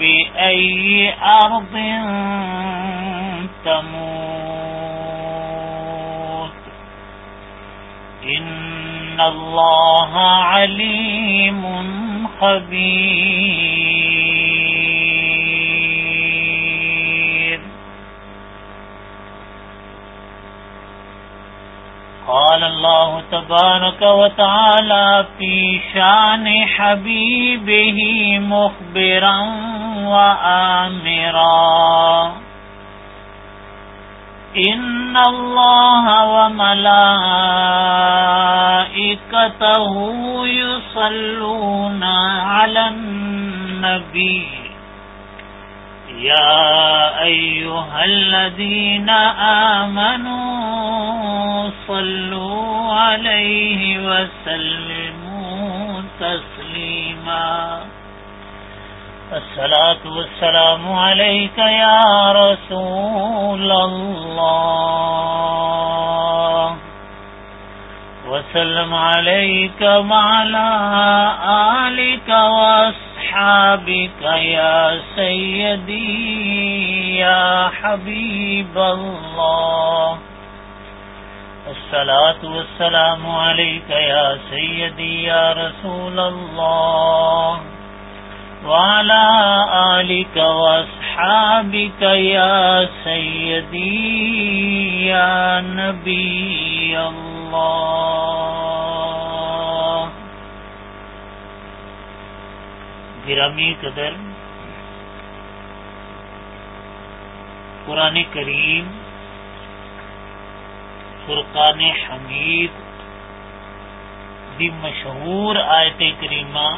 بأي أرض تموت. إن الله عليم خبير. قال الله تبارك وتعالى في شان حبيبه مخبرا وآمرا. إن الله وملائكته يصلون على النبي. يا أيها الذين آمنوا صلوا عليه وسلموا تسليماً. الصلاة والسلام عليك يا رسول الله. وسلم عليك وعلى آلك وأصحابك يا سيدي يا حبيب الله. الصلاة والسلام عليك يا سيدي يا رسول الله. وعلى آلك وأصحابك يا سيدي، يا نبي الله. گرامی قدر، قرآن کریم، فرقان حمید، دی مشہور آیت کریمہ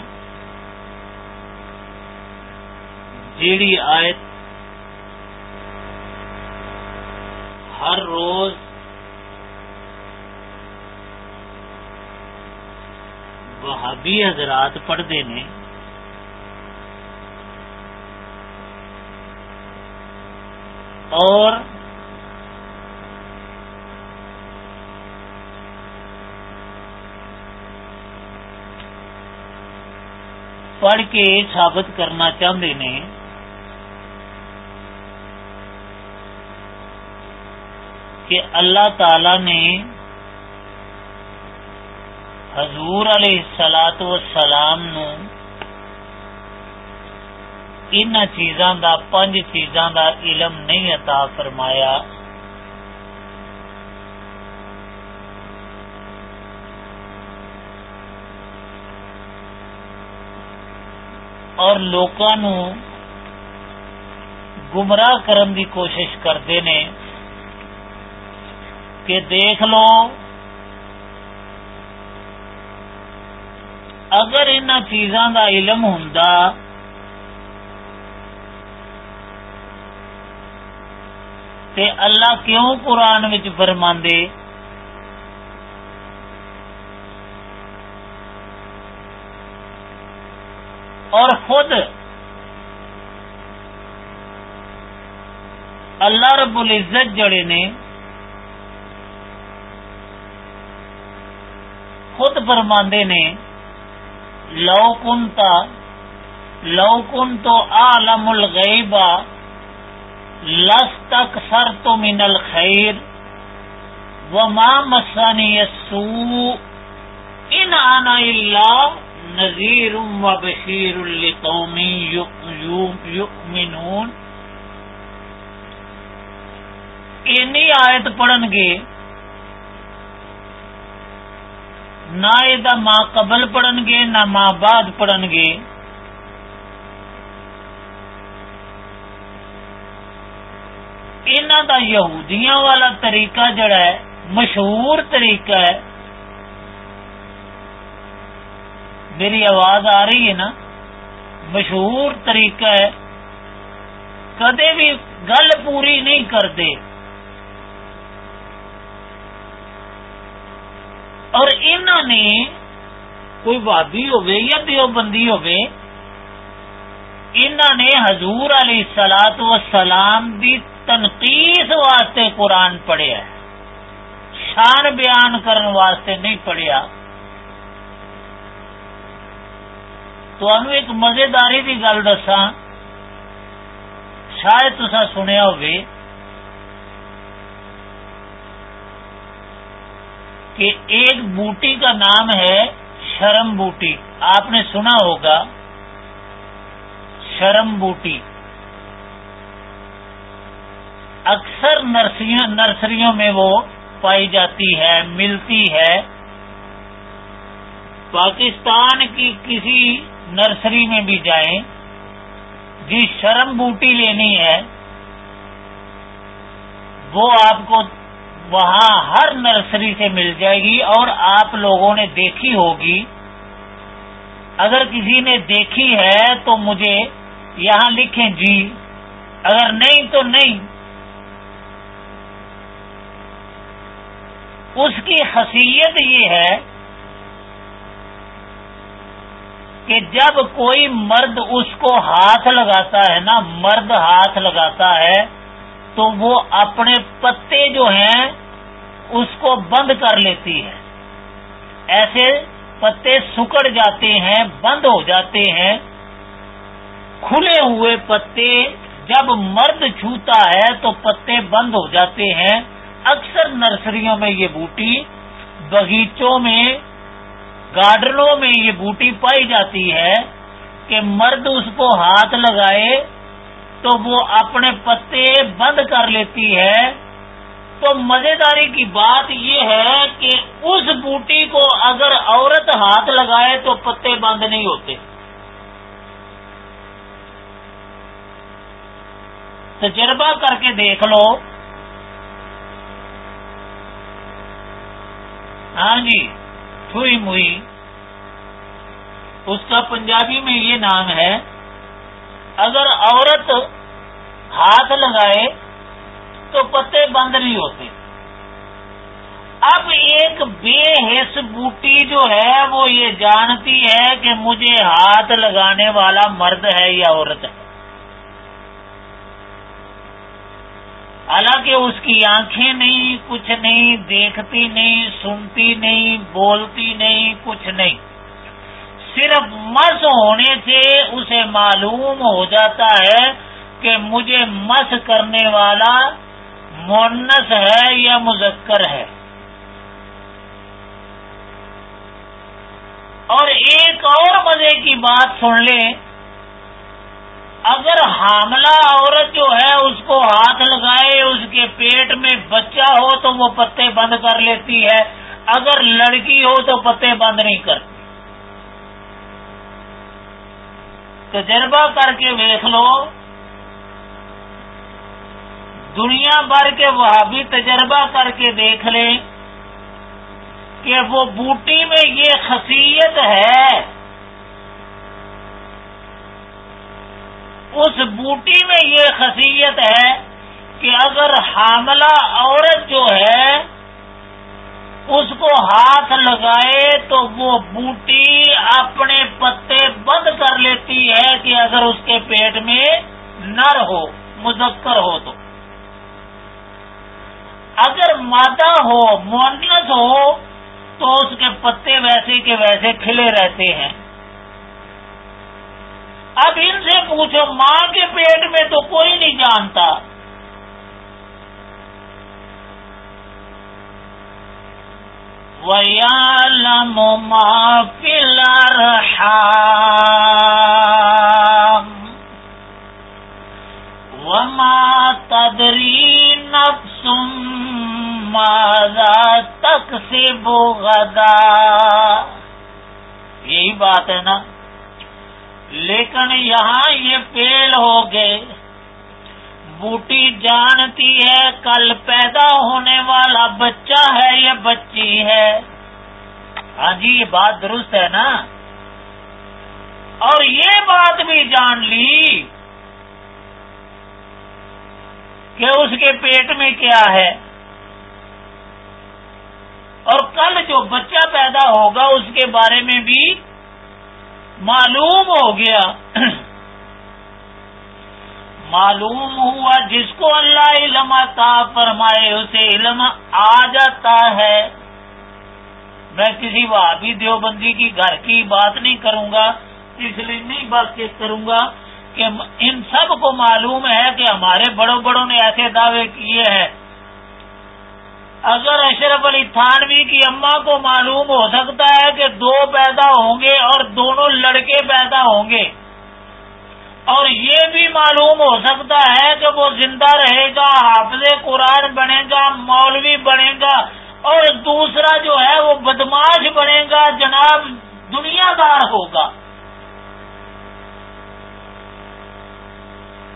جیڑی آیت ہر روز وہابی حضرات پڑھتے ہیں، اور پڑھ کے ثابت کرنا چاہتے ہیں کہ اللہ تعالی نے حضور علیہ سلاد و سلام ان چیزاں دا، پنج چیزاں دا علم نہیں عطا فرمایا۔ اور لوکاں گمراہ کرن دی کوشش کرتے ہیں کہ دیکھ لو۔ اگر ان چیزاں دا علم ہوں تے اللہ کیوں قرآن فرما اور خود اللہ رب العزت جڑے نے خود فرماندے نے، لو کنتا، لو کن تو عالم الغیبا لس تک سر تو من الخیر و ماں مسانی سو ان آنا اللہ نذیر و بشیر القومی یؤمنون۔ اینی آیت پڑھن گے۔ نہ یہ ماں قبل پڑھن گے، نہ ماں بعد پڑھن گے۔ انہوں دا یہودیاں والا طریقہ جڑا ہے، مشہور طریقہ ہے۔ میری آواز آ رہی ہے نا؟ مشہور طریقہ ہے۔ کدے بھی گل پوری نہیں کرتے اور انہوں نے کوئی بھابی ہوے یا دیو بندی ہوے انہوں نے حضور علیہ سلاد و سلام دی تنقید واسطے قرآن پڑھیا شان بیان کرنے واسطے نہیں پڑھیا۔ تو ایک مزیداری کی گل دسا شاید تصا سنیا ہوگی کہ ایک بوٹی کا نام ہے شرم بوٹی۔ آپ نے سنا ہوگا، شرم بوٹی۔ اکثر نرسریوں میں وہ پائی جاتی ہے، ملتی ہے۔ پاکستان کی کسی نرسری میں بھی جائیں جی شرم بوٹی لینی ہے، وہ آپ کو وہاں ہر نرسری سے مل جائے گی اور آپ لوگوں نے دیکھی ہوگی۔ اگر کسی نے دیکھی ہے تو مجھے یہاں لکھیں جی اگر نہیں تو نہیں۔ اس کی خصیت یہ ہے کہ جب کوئی مرد اس کو ہاتھ لگاتا ہے نا، مرد ہاتھ لگاتا ہے تو وہ اپنے پتے جو ہیں اس کو بند کر لیتی ہے۔ ایسے پتے سکڑ جاتے ہیں، بند ہو جاتے ہیں۔ کھلے ہوئے پتے جب مرد چھوتا ہے تو پتے بند ہو جاتے ہیں۔ اکثر نرسریوں میں یہ بوٹی، باغیچوں میں، گارڈنوں میں یہ بوٹی پائی جاتی ہے کہ مرد اس کو ہاتھ لگائے تو وہ اپنے پتے بند کر لیتی ہے۔ تو مزیداری کی بات یہ ہے کہ اس بوٹی کو اگر عورت ہاتھ لگائے تو پتے بند نہیں ہوتے۔ تجربہ کر کے دیکھ لو۔ ہاں جی تھوئی موئی۔ اس کا پنجابی میں یہ نام ہے۔ اگر عورت ہاتھ لگائے تو پتے بند نہیں ہوتے۔ اب ایک بے حس بوٹی جو ہے وہ یہ جانتی ہے کہ مجھے ہاتھ لگانے والا مرد ہے یا عورت ہے۔ حالانکہ اس کی آنکھیں نہیں، کچھ نہیں، دیکھتی نہیں، سنتی نہیں، بولتی نہیں، کچھ نہیں۔ صرف مس ہونے سے اسے معلوم ہو جاتا ہے کہ مجھے مس کرنے والا مونس ہے یا مذکر ہے۔ اور ایک اور مزے کی بات سن لیں۔ اگر حاملہ عورت جو ہے اس کو ہاتھ لگائے، اس کے پیٹ میں بچہ ہو تو وہ پتے بند کر لیتی ہے۔ اگر لڑکی ہو تو پتے بند نہیں کرتی۔ تجربہ کر کے دیکھ لو۔ دنیا بھر کے وہ بھی تجربہ کر کے دیکھ لیں کہ وہ بوٹی میں یہ خصیت ہے۔ اس بوٹی میں یہ خصیت ہے کہ اگر حاملہ عورت جو ہے اس کو ہاتھ لگائے تو وہ بوٹی اپنے پتے بند کر لیتی ہے کہ اگر اس کے پیٹ میں نر ہو، مذکر ہو تو۔ اگر مادہ ہو، مونس ہو، تو اس کے پتے ویسے کے ویسے کھلے رہتے ہیں۔ اب ان سے پوچھو، ماں کے پیٹ میں تو کوئی نہیں جانتا۔ وَيَعْلَمُ مَا فِي الْأَرْحَامِ وَمَا تَدْرِي نَفْسٌ مَاذَا تَكْسِبُ غَدًا یہی بات ہے نا۔ لیکن یہاں یہ پیل ہو گئے۔ بوٹی جانتی ہے، کل پیدا ہونے والا بچہ ہے یا بچی ہے۔ ہاں جی یہ بات درست ہے نا؟ اور یہ بات بھی جان لی کہ اس کے پیٹ میں کیا ہے۔ اور کل جو بچہ پیدا ہوگا، اس کے بارے میں بھی معلوم ہو گیا۔ معلوم ہوا جس کو اللہ علم عطا فرمائے، اسے علم آ جاتا ہے۔ میں کسی وہابی دیوبندی کی گھر کی بات نہیں کروں گا، اس لیے نہیں بات کروں گا کہ ان سب کو معلوم ہے کہ ہمارے بڑوں بڑوں نے ایسے دعوے کیے ہیں۔ اگر اشرف علی تھانوی کی اماں کو معلوم ہو سکتا ہے کہ دو پیدا ہوں گے اور دونوں لڑکے پیدا ہوں گے۔ اور یہ بھی معلوم ہو سکتا ہے کہ وہ زندہ رہے گا، حافظ قرآن بنے گا، مولوی بنے گا، اور دوسرا جو ہے وہ بدماش بنے گا، جناب دنیا دار ہوگا۔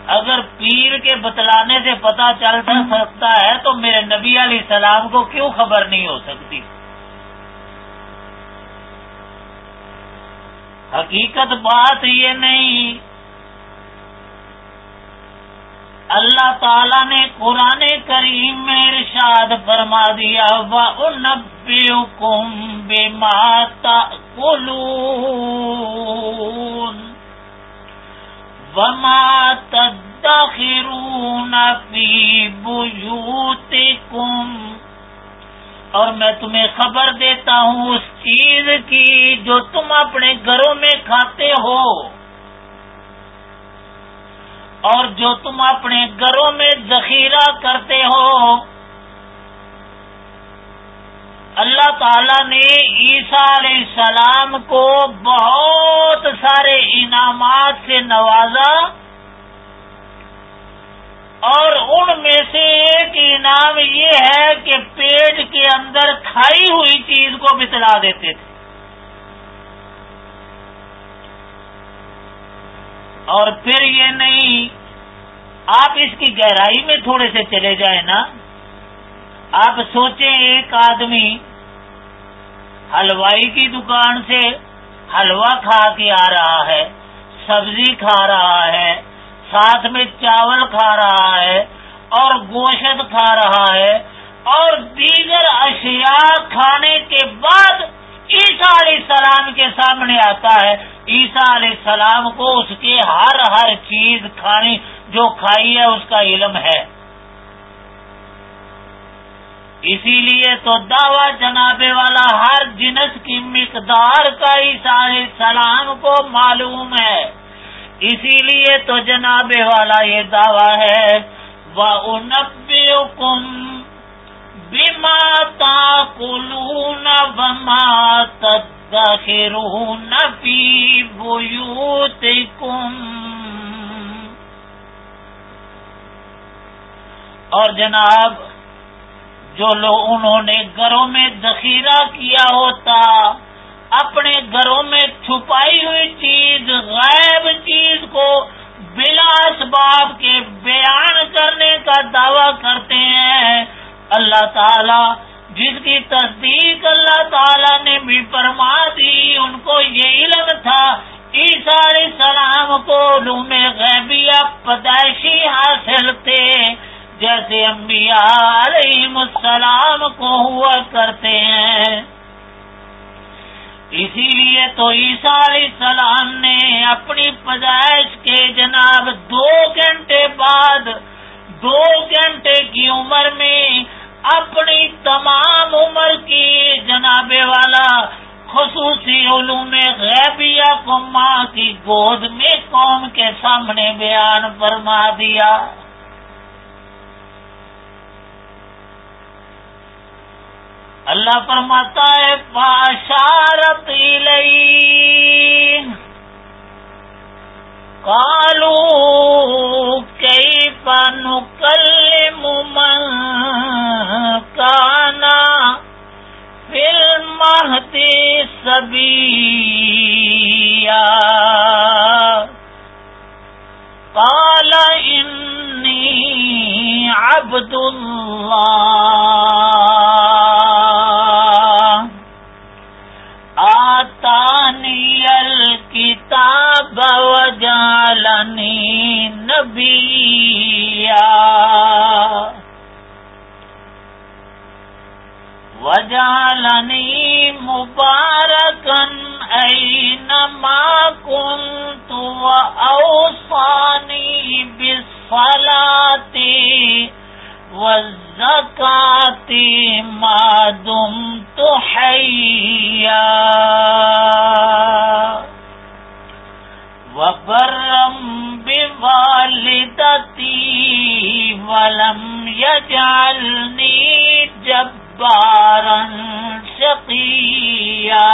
اگر پیر کے بتلانے سے پتا چل سکتا ہے تو میرے نبی علیہ السلام کو کیوں خبر نہیں ہو سکتی؟ حقیقت بات یہ نہیں اللہ تعالی نے قرآن کریم میں ارشاد فرما دیا وہ نبی کم بے ماتا وما تدخرون في بيوتكم۔ اور میں تمہیں خبر دیتا ہوں اس چیز کی جو تم اپنے گھروں میں کھاتے ہو۔ اور جو تم اپنے گھروں میں ذخیرہ کرتے ہو۔ اللہ تعالی نے عیسیٰ علیہ السلام کو بہت سارے انعامات سے نوازا اور ان میں سے ایک انعام یہ ہے کہ پیٹ کے اندر کھائی ہوئی چیز کو بتلا دیتے تھے۔ اور پھر یہ نہیں، آپ اس کی گہرائی میں تھوڑے سے چلے جائیں نا۔ آپ سوچیں ایک آدمی حلوائی کی دکان سے حلوہ کھا کے آ رہا ہے، سبزی کھا رہا ہے، ساتھ میں چاول کھا رہا ہے اور گوشت کھا رہا ہے اور دیگر اشیاء کھانے کے بعد عیسیٰ علیہ السلام کے سامنے آتا ہے۔ عیسیٰ علیہ السلام کو اس کے ہر ہر چیز کھانی جو کھائی ہے، اس کا علم ہے۔ اسی لیے تو دعوی جناب والا ہر جنس کی مقدار کا علیہ السلام کو معلوم ہے۔ اسی لیے تو جناب والا یہ دعویٰ ہے۔ وہ نبی کم بیما تا کلو نما اور جناب، جو لوگ انہوں نے گھروں میں ذخیرہ کیا ہوتا، اپنے گھروں میں چھپائی ہوئی چیز، غائب چیز کو بلا اسباب کے بیان کرنے کا دعوی کرتے ہیں اللہ تعالی، جس کی تصدیق اللہ تعالی نے بھی فرما دی، ان کو یہ علم تھا۔ عیسیٰ علیہ السلام کو علوم غیبیہ پیدائشی حاصل تھے۔ جیسے انبیاء علیہ السلام کو ہوا کرتے ہیں۔ اسی لیے تو عیسیٰ علیہ السلام نے اپنی پیدائش کے جناب دو گھنٹے بعد، دو گھنٹے کی عمر میں اپنی تمام عمر کی جناب والا خصوصی علوم غیبیہ کو ماں کی گود میں قوم کے سامنے بیان فرما دیا۔ اللہ فرماتا ہے پاشارت کالو کئی پانو کل من کانا فلم سبھی کال عبد اللہ وجعلني نبيا وجعلني مباركا أينما كنت وأوصاني و زکاتی مادم دمت حيا وبرم بوالدتي ولم يجعلني جب شقیا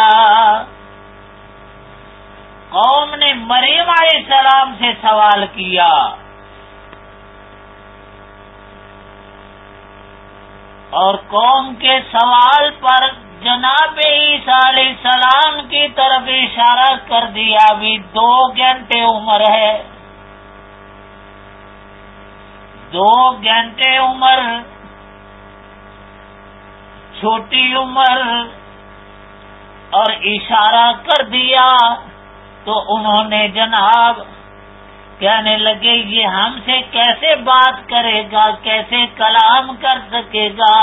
قوم نے مریم علیہ السلام سے سوال کیا، اور قوم کے سوال پر جناب عیسیٰ علیہ السلام کی طرف اشارہ کر دیا، ابھی دو گھنٹے عمر ہے۔ دو گھنٹے عمر، چھوٹی عمر، اور اشارہ کر دیا تو انہوں نے جناب کہنے لگے، یہ ہم سے کیسے بات کرے گا، کیسے کلام کر سکے گا؟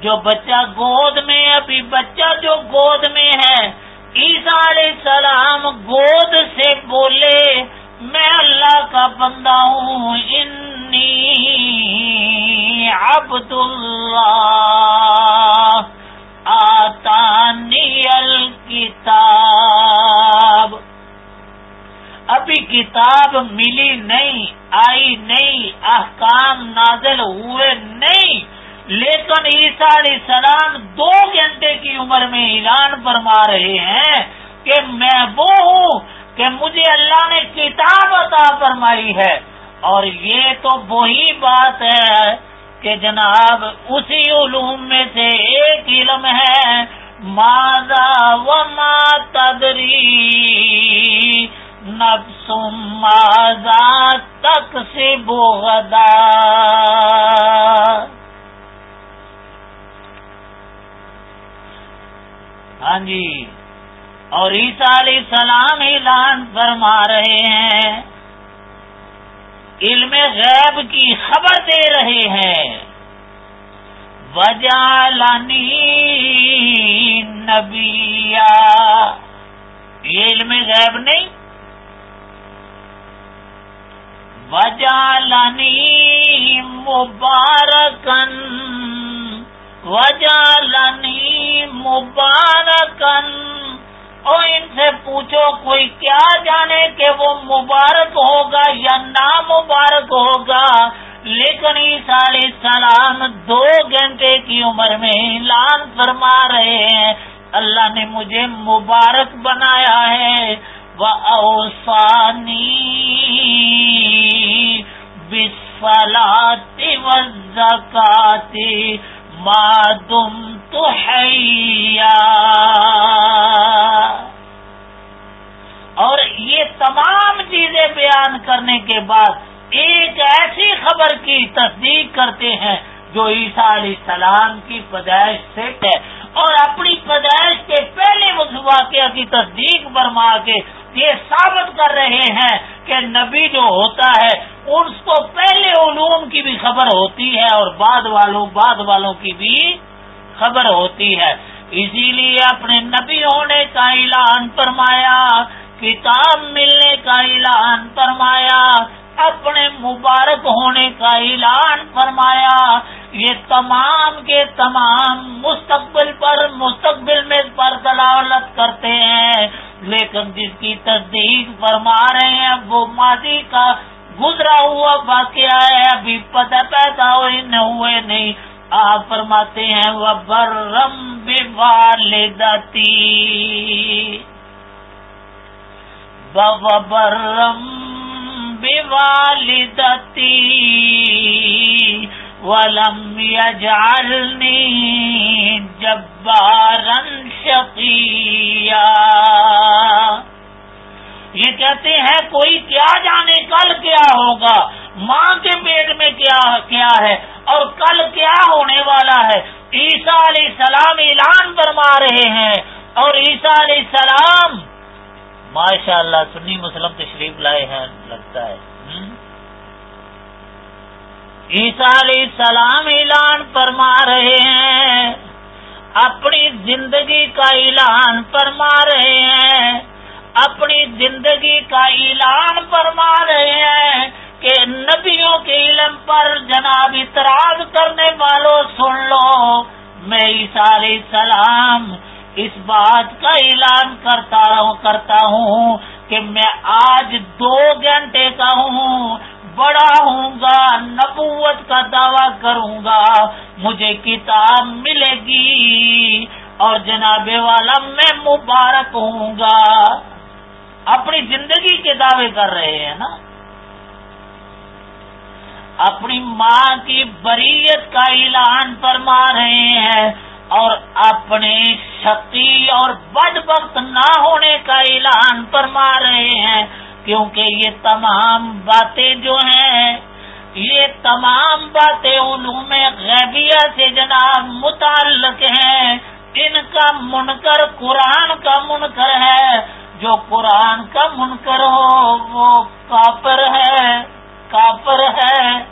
جو بچہ گود میں ابھی بچہ جو گود میں ہے، عیسیٰ علیہ السلام گود سے بولے، میں اللہ کا بندہ ہوں، انی عبد اللہ آتانی الکتاب۔ ابھی کتاب ملی نہیں، آئی نہیں، احکام نازل ہوئے نہیں لیکن عیسیٰ علیہ السلام دو گھنٹے کی عمر میں اعلان فرما رہے ہیں کہ میں وہ ہوں کہ مجھے اللہ نے کتاب عطا فرمائی ہے۔ اور یہ تو وہی بات ہے کہ جناب، اسی علوم میں سے ایک علم ہے ماضا و ما تدری نفس ماضا تک سے بوغدا ہاں جی اور عیسیٰ علیہ السلام اعلان فرما رہے ہیں۔ علم غیب کی خبر دے رہے ہیں۔ وجالانی نبیا۔ یہ علم غیب نہیں۔ وجالانی مبارکن وجالانی مبارکن۔ اور ان سے پوچھو کوئی کیا جانے کہ وہ مبارک ہوگا یا نامبارک ہوگا۔ لیکن عیسیٰ علیہ السلام دو گھنٹے کی عمر میں اعلان فرما رہے ہیں۔ اللہ نے مجھے مبارک بنایا ہے۔ وہ اوسانی بسفلاتی و ما دم تو اور یہ تمام چیزیں بیان کرنے کے بعد ایک ایسی خبر کی تصدیق کرتے ہیں جو عیسیٰ علیہ السلام کی پیدائش سے ہے۔ اور اپنی پیدائش کے پہلے اس واقعہ کی تصدیق برما کے یہ ثابت کر رہے ہیں کہ نبی جو ہوتا ہے، اس کو پہلے علوم کی بھی خبر ہوتی ہے اور بعد والوں بعد والوں کی بھی خبر ہوتی ہے۔ اسی لیے اپنے نبی ہونے کا اعلان فرمایا، کتاب ملنے کا اعلان فرمایا اپنے مبارک ہونے کا اعلان فرمایا۔ یہ تمام کے تمام مستقبل پر، مستقبل میں پر دلالت کرتے ہیں۔ لیکن جس کی تصدیق فرما رہے ہیں، وہ ماضی کا گزرا ہوا واقعہ ہے۔ ابھی پتہ پیدا ہوئے، نہ ہوئے، نہیں۔ آپ فرماتے ہیں وہ برم والدتی برم والدتی ولم یجعلنی جبارن شقیا یہ کہتے ہیں کوئی کیا جانے کل کیا ہوگا؟ ماں کے پیٹ میں کیا کیا ہے؟ اور کل کیا ہونے والا ہے؟ عیسیٰ علیہ السلام اعلان فرما رہے ہیں اور عیسیٰ علیہ السلام ماشاء اللہ سنی مسلم تشریف لائے ہیں، لگتا ہے۔ عیسیٰ علیہ السلام اعلان فرما رہے ہیں۔ اپنی زندگی کا اعلان فرما رہے ہیں۔ اپنی زندگی کا اعلان فرما رہے ہیں کہ نبیوں کے علم پر جناب اطراض کرنے والوں، سن لو۔ میں علیہ السلام اس بات کا اعلان کرتا کرتا ہوں کہ میں آج دو گھنٹے کا ہوں، بڑا ہوں گا، نبوت کا دعویٰ کروں گا، مجھے کتاب ملے گی اور جناب والا میں مبارک ہوں گا۔ اپنی زندگی کے دعوے کر رہے ہیں نا۔ اپنی ماں کی بریت کا اعلان فرما رہے ہیں۔ اور اپنے شکتی اور بد وقت نہ ہونے کا اعلان فرما رہے ہیں، کیونکہ یہ تمام باتیں جو ہیں، یہ تمام باتیں علوم غیبیہ سے جناب متعلق ہیں۔ ان کا منکر قرآن کا منکر ہے۔ جو قرآن کا منکر ہو، وہ کافر ہے کافر ہے۔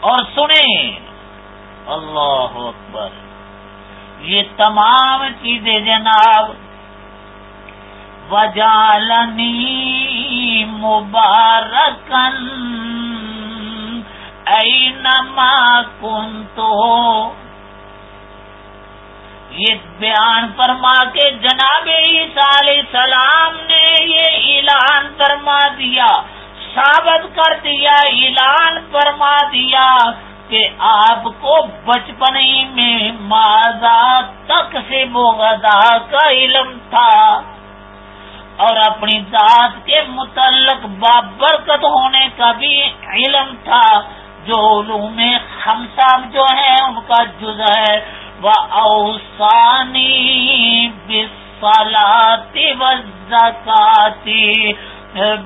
اور سنیں اللہ اکبر۔ یہ تمام چیزیں جناب وجالنی مبارکن اینما کن تو یہ بیان فرما کے جناب عیسیٰ علیہ السلام نے یہ اعلان فرما دیا، ثابت کر دیا، اعلان فرما دیا۔ کہ آپ کو بچپن ہی میں ماضا تک سے بوگدا کا علم تھا اور اپنی ذات کے متعلق بابرکت ہونے کا بھی علم تھا جو علوم خمساب جو ہے ان کا جز ہے۔ وہ اوسانی بسلاتی و زکاتی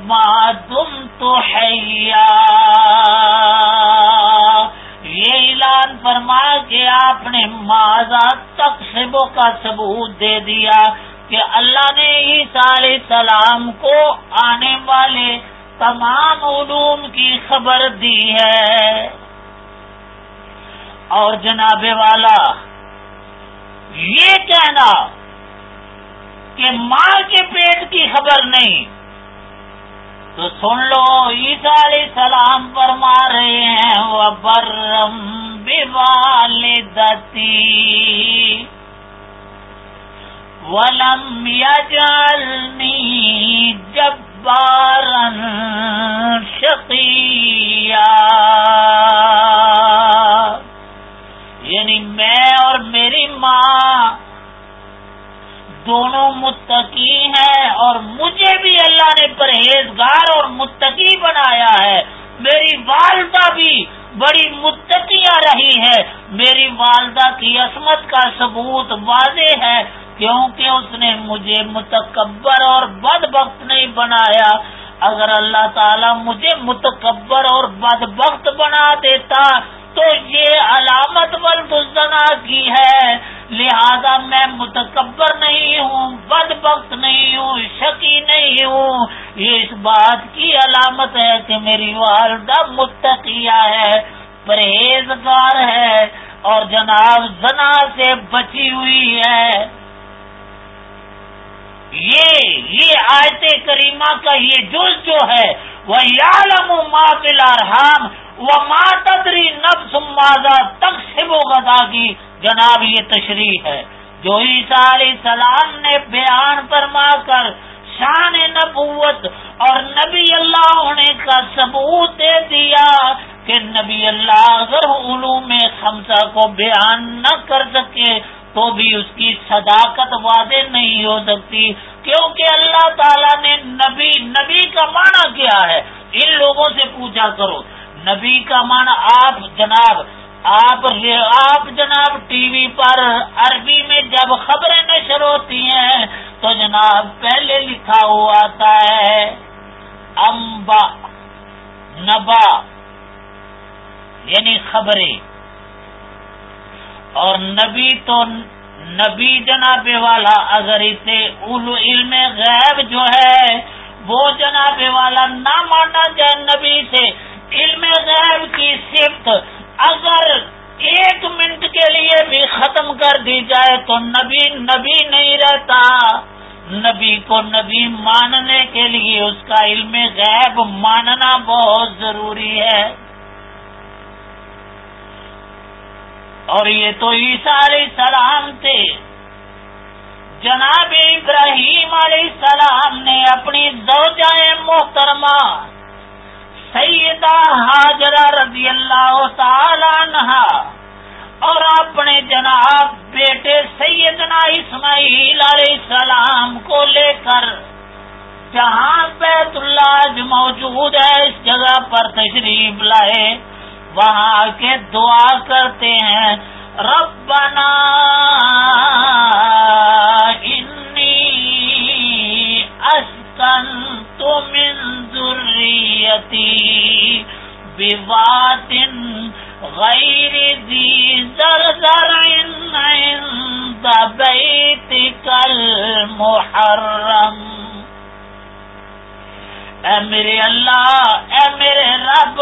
معدم تو حیا یہ اعلان فرما کے آپ نے ماضا تقسیبوں کا ثبوت دے دیا کہ اللہ نے عیسیٰ علیہ السلام کو آنے والے تمام علوم کی خبر دی ہے۔ اور جناب والا، یہ کہنا کہ ماں کے پیٹ کی خبر نہیں تو سن لو، عیسیٰ علیہ السلام فرما رہے ہیں وہ برم والدتی ولم یجعلنی جبارن شقیا یعنی میں اور میری ماں دونوں متقی ہیں اور مجھے بھی اللہ نے پرہیزگار اور متقی بنایا ہے۔ میری والدہ بھی بڑی متقیاں رہی ہے میری والدہ کی عصمت کا ثبوت واضح ہے کیونکہ اس نے مجھے متکبر اور بد وقت نہیں بنایا۔ اگر اللہ تعالی مجھے متکبر اور بد وقت بنا دیتا تو یہ علامت ولدنا کی ہے۔ لہذا میں متکبر نہیں ہوں بد وقت نہیں ہوں، شکی نہیں ہوں۔ یہ اس بات کی علامت ہے کہ میری والدہ متقیہ ہے، پرہیزگار ہے اور جناب زنا سے بچی ہوئی ہے۔ یہ یہ آیت کریمہ کا یہ جز جو ہے وہ یالم ما ارحام وہ ماں تدری نب سمادا تک سے کی جناب، یہ تشریح ہے۔ جو عیسیٰ علیہ السلام نے بیان فرما کر شان نبوت اور نبی اللہ ہونے کا ثبوت دے دیا کہ نبی اللہ اگر علوم خمسہ کو بیان نہ کر سکے تو بھی اس کی صداقت واضح نہیں ہو سکتی، کیونکہ اللہ تعالیٰ نے نبی نبی کا معنی کیا ہے؟ ان لوگوں سے پوچھا کرو۔ نبی کا معنی آپ جناب، آپ آپ جناب ٹی وی پر عربی میں جب خبریں نشر ہوتی ہیں تو جناب پہلے لکھا ہوا آتا ہے، امبا، نبا یعنی خبریں۔ اور نبی تو نبی جناب والا اگر اسے علم غیب جو ہے، وہ جناب والا نہ مانا جائے نبی سے علم غیب کی صفت اگر ایک منٹ کے لیے بھی ختم کر دی جائے تو نبی نبی نہیں رہتا۔ نبی کو نبی ماننے کے لیے اس کا علم غیب ماننا بہت ضروری ہے۔ اور یہ تو عیسیٰ علیہ السلام تھے۔ جناب ابراہیم علیہ السلام نے اپنی زوجہ محترمہ سیدہ حاجرہ رضی اللہ تعالی عنہ اور اپنے جناب بیٹے سیدنا اسماعیل علیہ السلام کو لے کر جہاں بیت اللہ موجود ہے، اس جگہ پر تشریف لائے۔ وہاں کے دعا کرتے ہیں، ربنا انی اسکنت من ذریتی بوات غیر ذی زرزر عند بیتک المحرم اے میرے اللہ، اے میرے رب،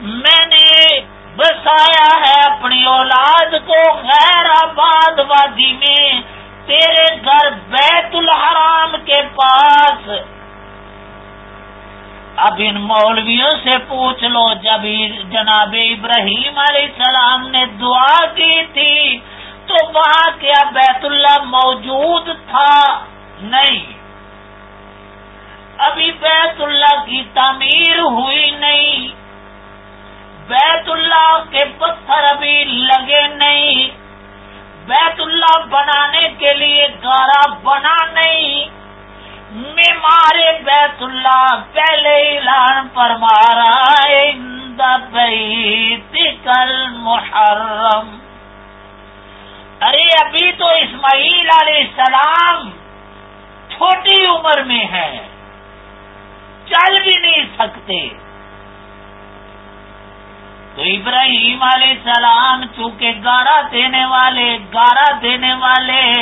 میں نے بسایا ہے اپنی اولاد کو غیر آباد وادی میں تیرے گھر بیت الحرام کے پاس۔ اب ان مولویوں سے پوچھ لو جب جناب ابراہیم علیہ السلام نے دعا کی تھی تو وہاں کیا بیت اللہ موجود تھا؟ نہیں۔ ابھی بیت اللہ کی تعمیر ہوئی نہیں۔ بیت اللہ کے پتھر ابھی لگے نہیں۔ بیت اللہ بنانے کے لیے گارا بنا نہیں۔ مارے بیت اللہ پہلے اعلان پر مارا کل محرم ارے، ابھی تو اسماعیل علیہ السلام چھوٹی عمر میں ہے چل بھی نہیں سکتے۔ تو ابراہیم علیہ السلام چونکہ گارا دینے والے گارا دینے والے۔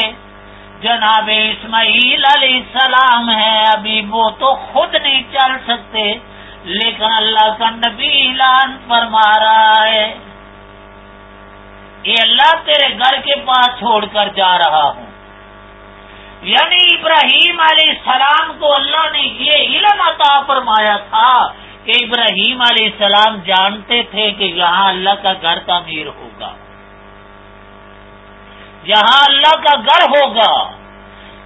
جناب اسماعیل علیہ السلام ہے ابھی وہ تو خود نہیں چل سکتے، لیکن اللہ کا نبی اعلان فرما رہا ہے۔ یہ اللہ، تیرے گھر کے پاس چھوڑ کر جا رہا ہوں۔ یعنی ابراہیم علیہ السلام کو اللہ نے یہ علم عطا فرمایا تھا کہ ابراہیم علیہ السلام جانتے تھے کہ یہاں اللہ کا گھر تعمیر ہوگا۔ یہاں اللہ کا گھر ہوگا۔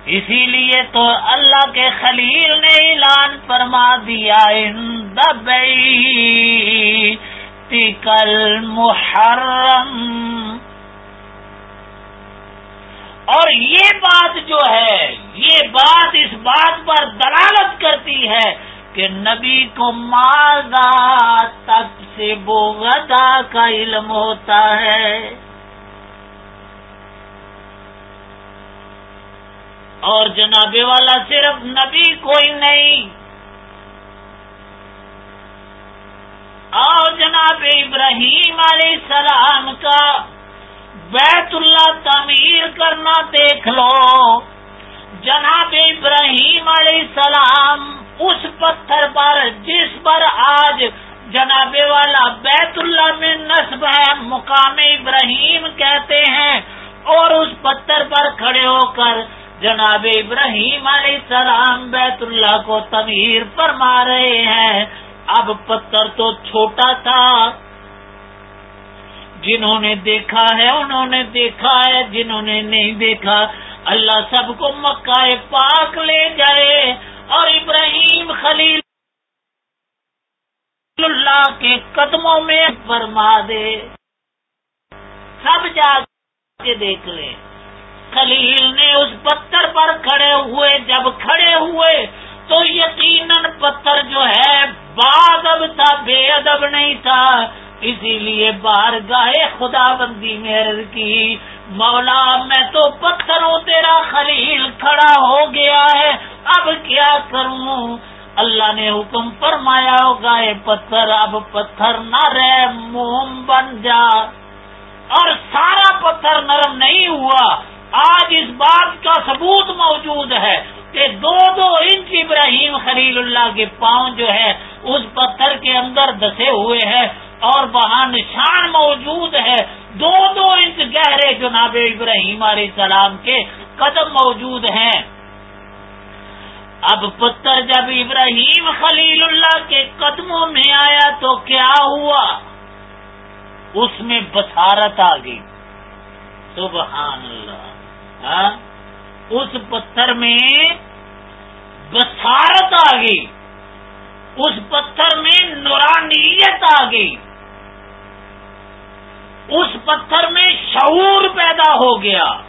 اسی لیے تو اللہ کے خلیل نے اعلان فرما دیا تکل محرم۔ اور یہ بات جو ہے، یہ بات اس بات پر دلالت کرتی ہے کہ نبی کو مادا تک سے بوگدا کا علم ہوتا ہے؟ اور جناب والا صرف نبی کوئی نہیں، اور جناب ابراہیم علیہ السلام کا بیت اللہ تعمیر کرنا دیکھ لو۔ جناب ابراہیم علیہ السلام اس پتھر پر جس پر آج جناب والا بیت اللہ میں نصب ہے، مقام ابراہیم کہتے ہیں۔ اور اس پتھر پر کھڑے ہو کر جناب ابراہیم علیہ السلام بیت اللہ کو تمیر فرما رہے ہیں۔ اب پتھر تو چھوٹا تھا۔ جنہوں نے دیکھا ہے، انہوں نے دیکھا ہے۔ جنہوں نے نہیں دیکھا، اللہ سب کو مکہ پاک لے جائے۔ اور ابراہیم خلیل اللہ کے قدموں میں فرما دے۔ سب جا کے دیکھ لیں۔ خلیل نے اس پتھر پر کھڑے ہوئے، جب کھڑے ہوئے تو یقیناً پتھر جو ہے بادب تھا، بے ادب نہیں تھا۔ اسی لیے باہر گائے خدا بندی میں کی، مولا میں تو پتھروں تیرا خلیل کھڑا ہو گیا ہے۔ اب کیا کروں؟ اللہ نے حکم فرمایا ہوگا یہ پتھر، اب پتھر نہ رہ، موم بن جا۔ اور سارا پتھر نرم نہیں ہوا۔ آج اس بات کا ثبوت موجود ہے کہ دو دو انچ ابراہیم خلیل اللہ کے پاؤں جو ہے، اس پتھر کے اندر دسے ہوئے ہیں۔ اور وہاں نشان موجود ہے۔ دو دو انچ گہرے جناب ابراہیم علیہ السلام کے قدم موجود ہیں۔ اب پتھر جب ابراہیم خلیل اللہ کے قدموں میں آیا تو کیا ہوا؟ اس میں بسارت آ گئی۔ سبحان اللہ۔ ہاں؟ اس پتھر میں بسارت آ گئی۔ اس پتھر میں نورانیت آ گئی۔ اس پتھر میں شعور پیدا ہو گیا۔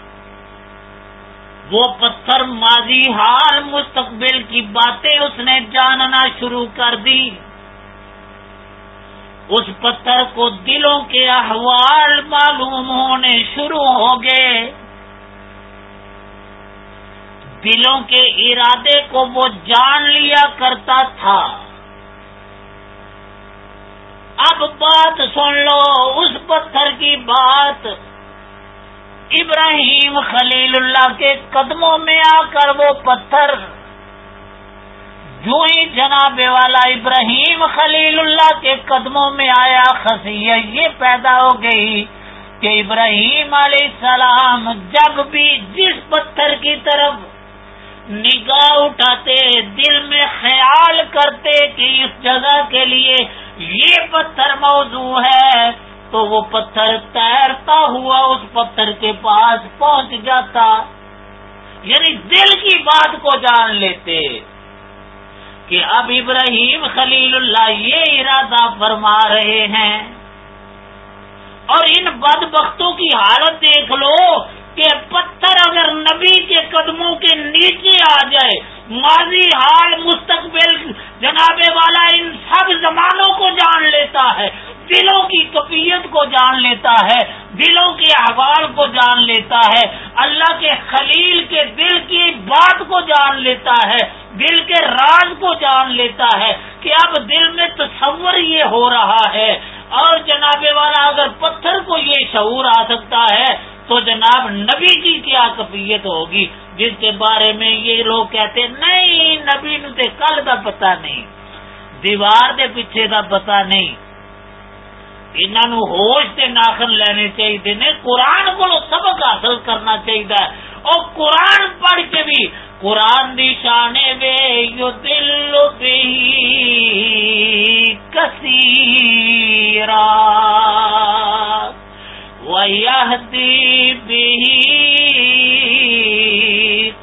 وہ پتھر ماضی حال مستقبل کی باتیں اس نے جاننا شروع کر دی۔ اس پتھر کو دلوں کے احوال معلوم ہونے شروع ہو گئے۔ دلوں کے ارادے کو وہ جان لیا کرتا تھا۔ اب بات سن لو، اس پتھر کی بات ابراہیم خلیل اللہ کے قدموں میں آ کر وہ پتھر، جو ہی جناب والا ابراہیم خلیل اللہ کے قدموں میں آیا، خصیت یہ پیدا ہو گئی کہ ابراہیم علیہ السلام جب بھی جس پتھر کی طرف نگاہ اٹھاتے، دل میں خیال کرتے کہ اس جگہ کے لیے یہ پتھر موضوع ہے تو وہ پتھر تیرتا ہوا اس پتھر کے پاس پہنچ جاتا۔ یعنی دل کی بات کو جان لیتے کہ اب ابراہیم خلیل اللہ یہ ارادہ فرما رہے ہیں۔ اور ان بد بختوں کی حالت دیکھ لو۔ کہ پتھر اگر نبی کے قدموں کے نیچے آ جائے، ماضی حال مستقبل جنابے والا ان سب زمانوں کو جان لیتا ہے، دلوں کی کفیت کو جان لیتا ہے، دلوں کے احوال کو جان لیتا ہے، اللہ کے خلیل کے دل کی بات کو جان لیتا ہے، دل کے راز کو جان لیتا ہے کہ اب دل میں تصور یہ ہو رہا ہے۔ اور جناب والا اگر پتھر کو یہ شعور آ سکتا ہے تو جناب نبی کی کیا کفیت ہوگی؟ جس کے بارے میں یہ لوگ کہتے نہیں، نبی نو تے کل کا پتا نہیں، دیوار دے پیچھے کا پتا نہیں۔ انہوں ہوش سے ناخن لینے چاہیے نے، قرآن کو سبق حاصل کرنا چاہیے اور قرآن پڑھ کے بھی، قرآن دی شانے بے یو دل کثیرا وَيَهْدِي بِهِ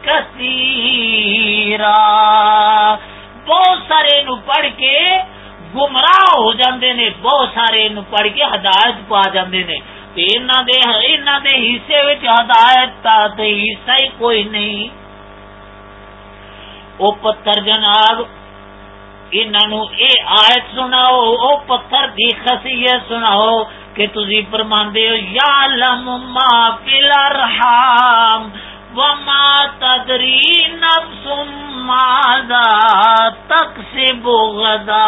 کثیرا بہت سارے نو پڑھ کے گمراہ ہو جاندے نے، بہت سارے نو پڑھ کے ہدایت پا جاندے نے۔ دے دے حصے وچ ہدایت تا تے حصہ ہی کوئی نہیں۔ او پتھر جناب انہوں اے آیت سناؤ، او پتھر دی خصیت سناؤ۔ کہ تھی فرماندے ہو یا لم ما فل ارحام وما تدری نفس ماذا تکسب غدا.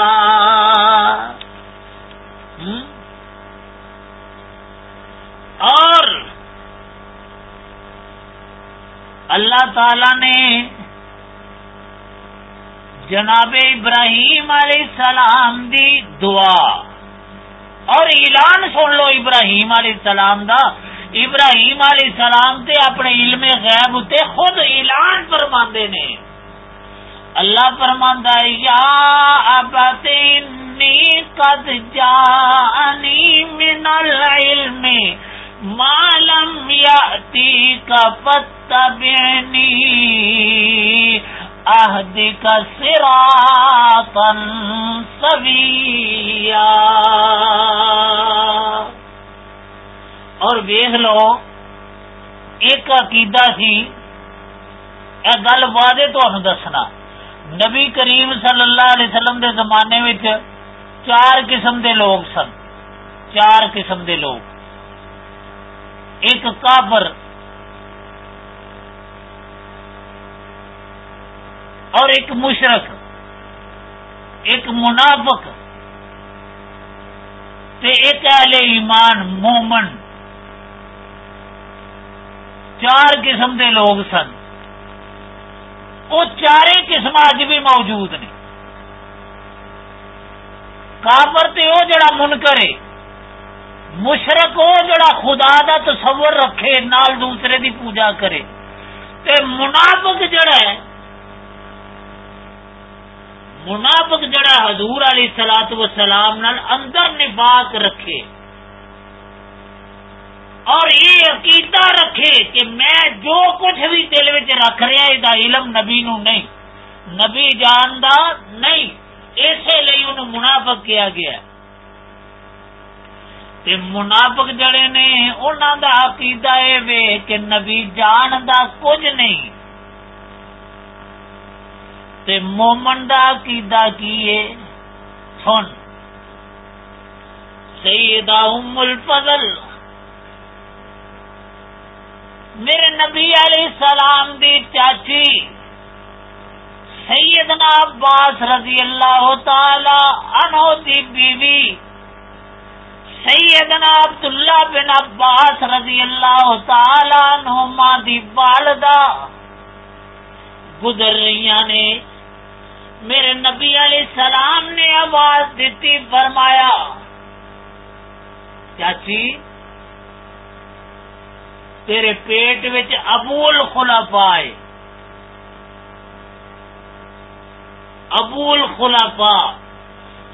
اور اللہ تعالی نے جناب ابراہیم علیہ السلام دی دعا اور اعلان سن لو ابراہیم علیہ السلام دا۔ ابراہیم علیہ السلام تے اپنے علم غیب تے خود اعلان فرما نے۔ اللہ فرماندا ہے، یا ابت انی قد جاءنی من العلم۔ ما لم یاتی کا فتبعنی اہدی کا سراطن سویا اور ویخ لو، ایک عقیدہ سی اے گل وعدے تو دسنا۔ نبی کریم صلی اللہ علیہ وسلم دے زمانے میں چار قسم دے لوگ سن۔ چار قسم دے لوگ۔ ایک کافر اور ایک مشرق ایک منافق، تے ایک اہل ایمان، مومن، چار قسم دے لوگ سن۔ وہ چار قسم اج بھی موجود نے۔ کافر تے وہ جڑا من کرے مشرق ہو جڑا خدا دا تصور رکھے، نال دوسرے دی پوجا کرے۔ تے منافق جڑا ہے، منافق جڑا حضور علی سلاد و سلام نال اندر نفاق رکھے۔ اور یہ عقیدہ رکھے کہ میں جو کچھ بھی دل میں رکھ رہا یہ علم نبی نو نہیں، نبی جاندا نہیں۔ اسی لیے انہوں منافق کیا گیا۔ تے منافق جڑے نے انہوں دا عقیدہ یہ کہ نبی جاندا کچھ نہیں۔ تے مومن دا عقیدہ کیے سن۔ سیدہ ام الفضل۔ میرے نبی علیہ السلام دی چاچی سیدنا عباس رضی اللہ تعالی عنہ دی بیوی بی سیدنا عبداللہ بن عباس رضی اللہ تعالی عنہما دی والدہ گزر رہی نے میرے نبی علیہ السلام نے آواز دیتی فرمایا، چاچی، تیرے پیٹ وچ ابول خلا پائے ابول خلا پا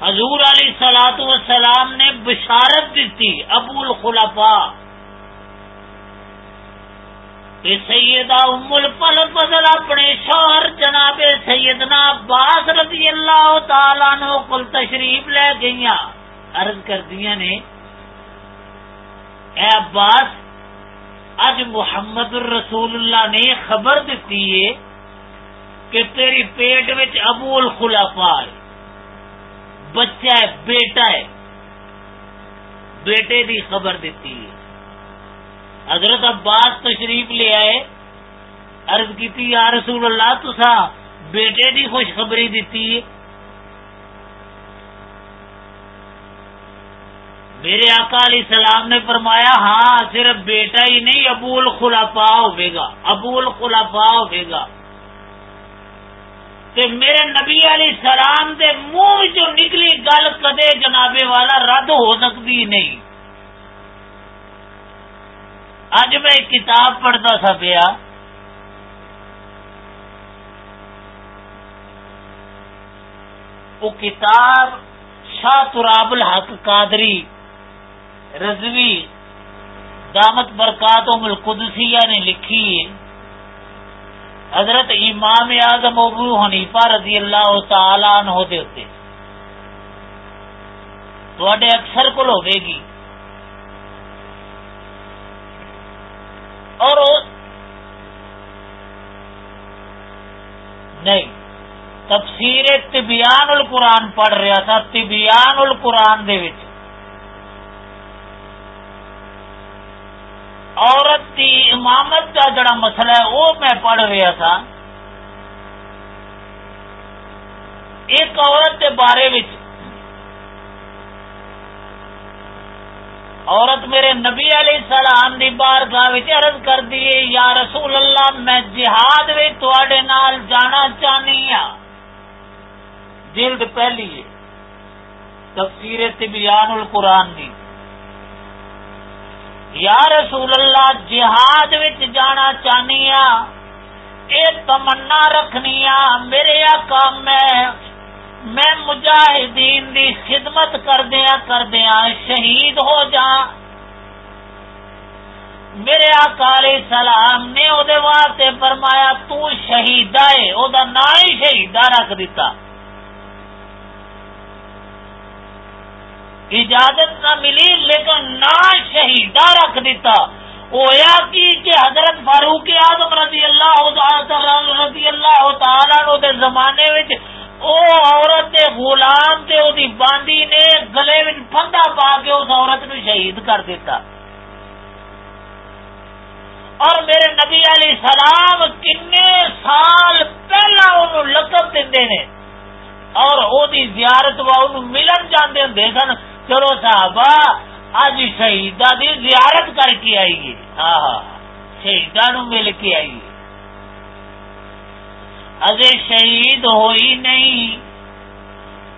حضور علی سلاط والسلام نے بشارت دیتی ابول خلا پا سیدہ ام الفل اپنے شوہر جناب سیدنا عباس رضی اللہ تعالیٰ نو کل تشریف لے گئی عرض کر دیا نے، اے عباس اج محمد الرسول اللہ نے خبر دیتی ہے کہ تیری پیٹ وچ ابو الخلافا ہے۔ بچہ ہے، بیٹا ہے۔ بیٹے دی خبر دیتی ہے۔ حضرت عباس تشریف لے آئے، عرض کی یا رسول اللہ، تسا بیٹے دی خوشخبری دیتی ہے۔ میرے آقا علیہ السلام نے فرمایا ہاں صرف بیٹا ہی نہیں ابول خلافا ہوئے گا ابول خلافا ہوئے کہ میرے نبی علیہ السلام دے منہ جو نکلی گل کدے جنابے والا رد ہو سکتی نہیں۔ اج میں ایک کتاب پڑھتا سا پیا۔ وہ کتاب شاہ تراب الحق قادری رضوی دامت برکات و ملقدسیہ نے لکھی ہے۔ حضرت امام اعظم ابو حنیفہ رضی اللہ تعالی عنہ دے ہوتے. تو اکثر کو ہوے گی. اور نہیں. تفسیر طبیان القرآن پڑھ رہا تھا طبیان القرآن دے وچ. عورت کی امامت کا جڑا مسئلہ ہے، وہ میں پڑھ رہا تھا۔ ایک عورت کے بارے وچ۔ عورت میرے نبی علیہ السلام دی بار عرض کر دیے یا رسول اللہ، میں جہاد بھی تھوڑے نال جانا چاہنی ہاں۔ جلد پہلی ہے۔ تفسیر طبیان القرآن دی۔ یا رسول اللہ، جہاد وچ جانا چاہنی ہاں اے تمنا رکھنی ہاں میرے آقا میں میں مجاہدین دی خدمت کردیا کردیا شہید ہو جا۔ میرے علیہ سلام نے او واسطے فرمایا، تو شہیدا ہے او دا نام ہی شہیدا رکھ دیتا۔ اجازت نہ ملی، لیکن نا شہیدا رکھ دیتا۔ ہویا کی کہ حضرت فاروق اعظم رضی اللہ رضی اللہ تعالی دے زمانے وچ او عورت دے غلام تے او دی باندی نے گلے وچ پھندا پا کے اس عورت نو شہید کر دیتا۔ اور میرے نبی علیہ السلام کنے سال پہلا انہوں لقب دے نے، اور او دی زیارت وا انہوں ملن جاندے ہوندے سن۔ چلو صحابہ اج شہیدہ دی زیارت کر کے آئیے ہاں،, ہاں شہیدہ نو مل کے آئیے اگے شہید ہوئی نہیں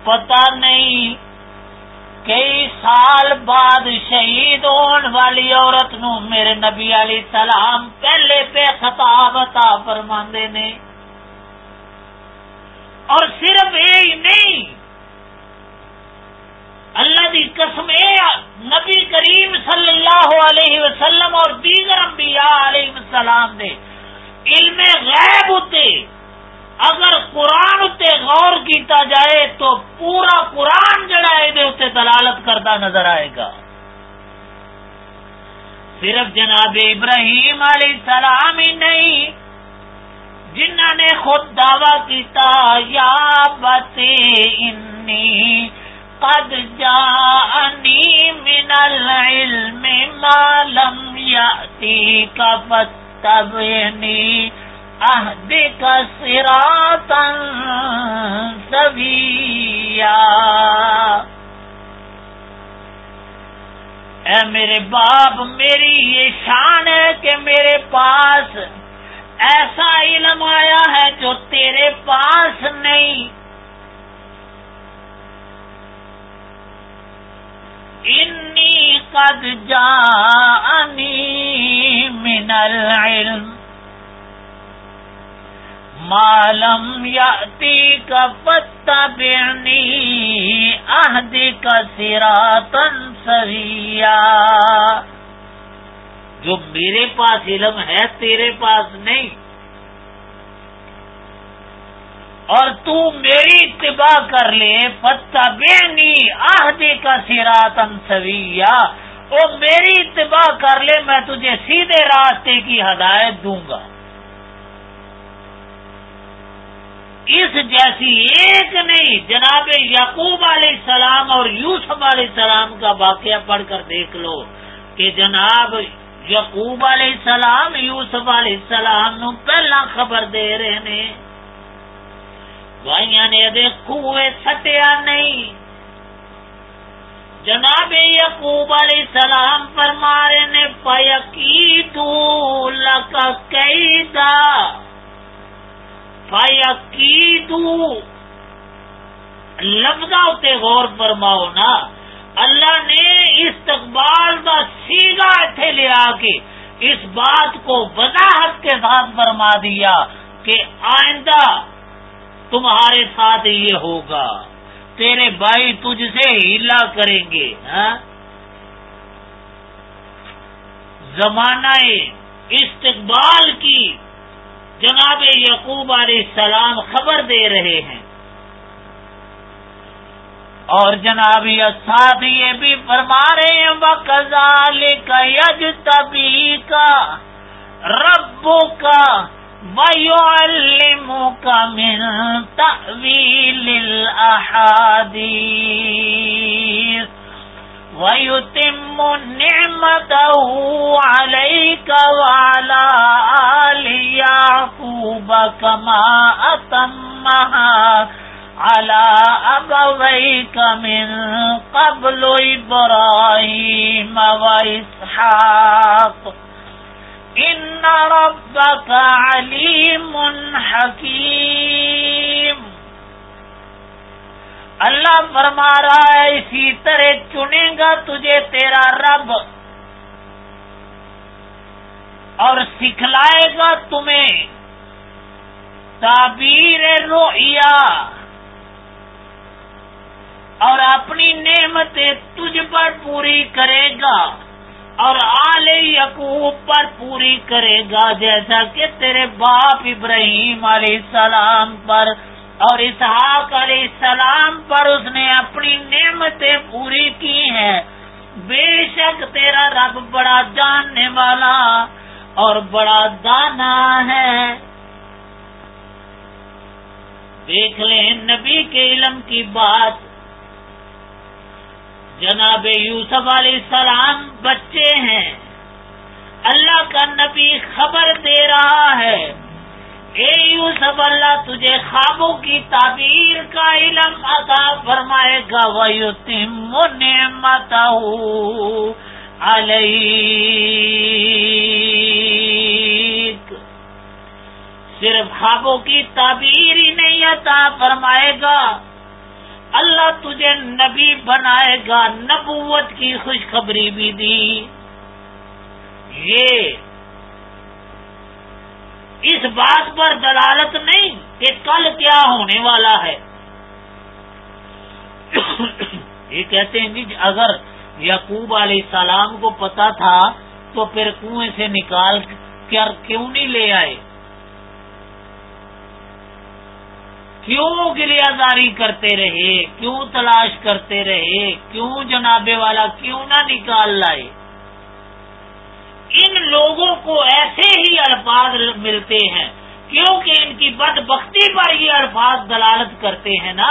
پتا نہیں کئی سال بعد شہید ہون والی عورت نو میرے نبی علی سلام پہلے پہ خطاب عطا فرماندے نے۔ اور صرف یہ نہیں اللہ دی قسم اے نبی کریم صلی اللہ علیہ وسلم اور دیگر انبیاء علیہ السلام دے علم غیب ہوتے اگر قرآن اتنے غور کیتا جائے تو پورا قرآن جڑا ہے اتنے دلالت کرتا نظر آئے گا۔ صرف جناب ابراہیم علیہ السلام ہی نہیں جنہ نے خود دعوی کیتا، یا بتے انی قد جانی من العلم ما لم یاتی کا فتبنی کا سراتا سبیا اے میرے باپ، میری یہ شان ہے کہ میرے پاس ایسا علم آیا ہے جو تیرے پاس نہیں۔ انی قد جانی من العلم. مالم یا کا پتا بینی آہدی کا جو میرے پاس علم ہے، تیرے پاس نہیں. اور تو میری اتباع کر لے پتا بینی آہدی کا سرا سویا وہ میری اتباع کر لے، میں تجھے سیدھے راستے کی ہدایت دوں گا۔ اس جیسی ایک نہیں، جناب یعقوب علیہ السلام اور یوسف علیہ السلام کا واقعہ پڑھ کر دیکھ لو کہ جناب یعقوب علیہ السلام، یوسف علیہ السلام نو پہلا خبر دے رہے نے۔ بھائی نے خوہ سٹیا نہیں۔ جناب یعقوب علیہ السلام پر مارے نے پی لکا کئی دا لفظ غور فرماؤ نا۔ اللہ نے استقبال کا سیدھا اتنے لیا کے اس بات کو وضاحت کے ساتھ فرما دیا کہ آئندہ تمہارے ساتھ یہ ہوگا تیرے بھائی تجھ سے ہیلا کریں گے ہاں؟ زمانہ استقبال کی جناب یعقوب علیہ السلام خبر دے رہے ہیں اور جناب ساتھ یہ بھی فرما رہے ہیں بکزال کا یج تبھی کا ربو کا ویعلم کا من تعویل الاحادیث ويتم نعمته عليك وعلى آل يعقوب كما أتمها على أبويك من قبل إبراهيم وإسحاق إن ربك عليم حكيم اللہ فرما رہا ہے، اسی طرح چنے گا تجھے تیرا رب اور سکھلائے گا تمہیں تعبیر رویا اور اپنی نعمتیں تجھ پر پوری کرے گا۔ اور آل یقوب پر پوری کرے گا، جیسا کہ تیرے باپ ابراہیم علیہ السلام پر اور اسحاق علیہ السلام پر اس نے اپنی نعمتیں پوری کی ہیں۔ بے شک تیرا رب بڑا جاننے والا اور بڑا دانا ہے۔ دیکھ لیں نبی کے علم کی بات۔ جناب یوسف علیہ السلام بچے ہیں۔ اللہ کا نبی خبر دے رہا ہے۔ اے یوسف، اللہ تجھے خوابوں کی تعبیر کا علم عطا فرمائے گا۔ وہ تم نعمت صرف خوابوں کی تعبیر ہی نہیں عطا فرمائے گا۔ اللہ تجھے نبی بنائے گا، نبوت کی خوشخبری بھی دی۔ یہ اس بات پر دلالت نہیں کہ کل کیا ہونے والا ہے۔ یہ کہتے ہیں جی اگر یقوب علیہ السلام کو پتا تھا تو پھر کنویں سے نکال کر کیوں نہیں لے آئے؟ کیوں گریا داری کرتے رہے؟ کیوں تلاش کرتے رہے؟ کیوں جنابے والا کیوں نہ نکال لائے؟ ان لوگوں کو ایسے ہی الفاظ ملتے ہیں، کیونکہ ان کی بد بختی پر یہ الفاظ دلالت کرتے ہیں نا،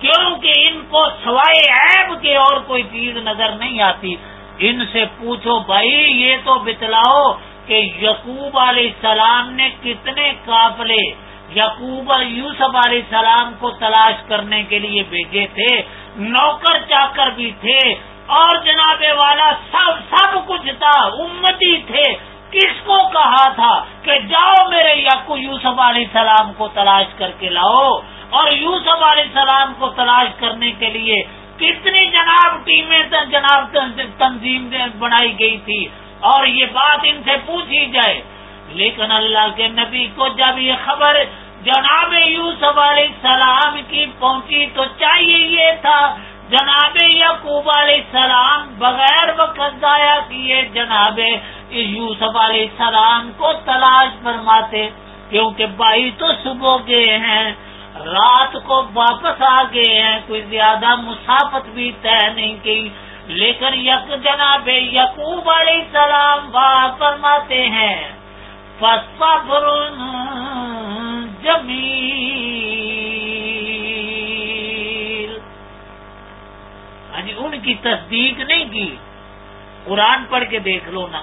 کیونکہ ان کو سوائے عیب کے اور کوئی چیز نظر نہیں آتی۔ ان سے پوچھو، بھائی یہ تو بتلاؤ کہ یقوب علیہ السلام نے کتنے قافلے یقوب یوسف علیہ السلام کو تلاش کرنے کے لیے بھیجے تھے، نوکر چاکر بھی تھے، اور جناب والا سب سب کچھ تھا، امتی تھے۔ کس کو کہا تھا کہ جاؤ میرے یقو یوسف علیہ السلام کو تلاش کر کے لاؤ؟ اور یوسف علیہ السلام کو تلاش کرنے کے لیے کتنی جناب ٹیمیں جناب تنظیم بنائی گئی تھی۔ اور یہ بات ان سے پوچھی جائے۔ لیکن اللہ کے نبی کو جب یہ خبر جناب یوسف علیہ السلام کی پہنچی تو چاہیے یہ تھا۔ جناب یعقوب علیہ السلام بغیر وقت ضائع کیے جناب یوسف علیہ السلام کو تلاش فرماتے، کیونکہ بھائی تو صبح گئے ہیں، رات کو واپس آ گئے ہیں، کوئی زیادہ مسافت بھی طے نہیں کی۔ لیکن یک جناب یقوب علیہ السلام بات فرماتے ہیں جمیل۔ ہاں جی ان کی تصدیق نہیں کی۔ قرآن پڑھ کے دیکھ لو نا۔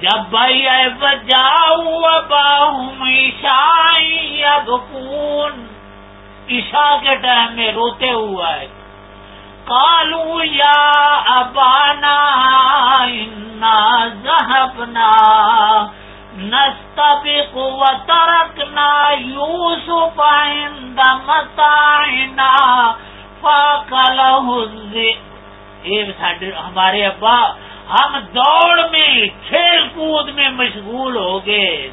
جب بھائی آئے بجاؤ باہم عشائی اب عشا کے ٹائم میں روتے ہوا ہے۔ کالو یا ابانا ذهبنا نستبق وتركنا يوسف عند متاعنا فاكله الذئب. ہمارے ابا، ہم دوڑ میں، کھیل کود میں مشغول ہو گئے۔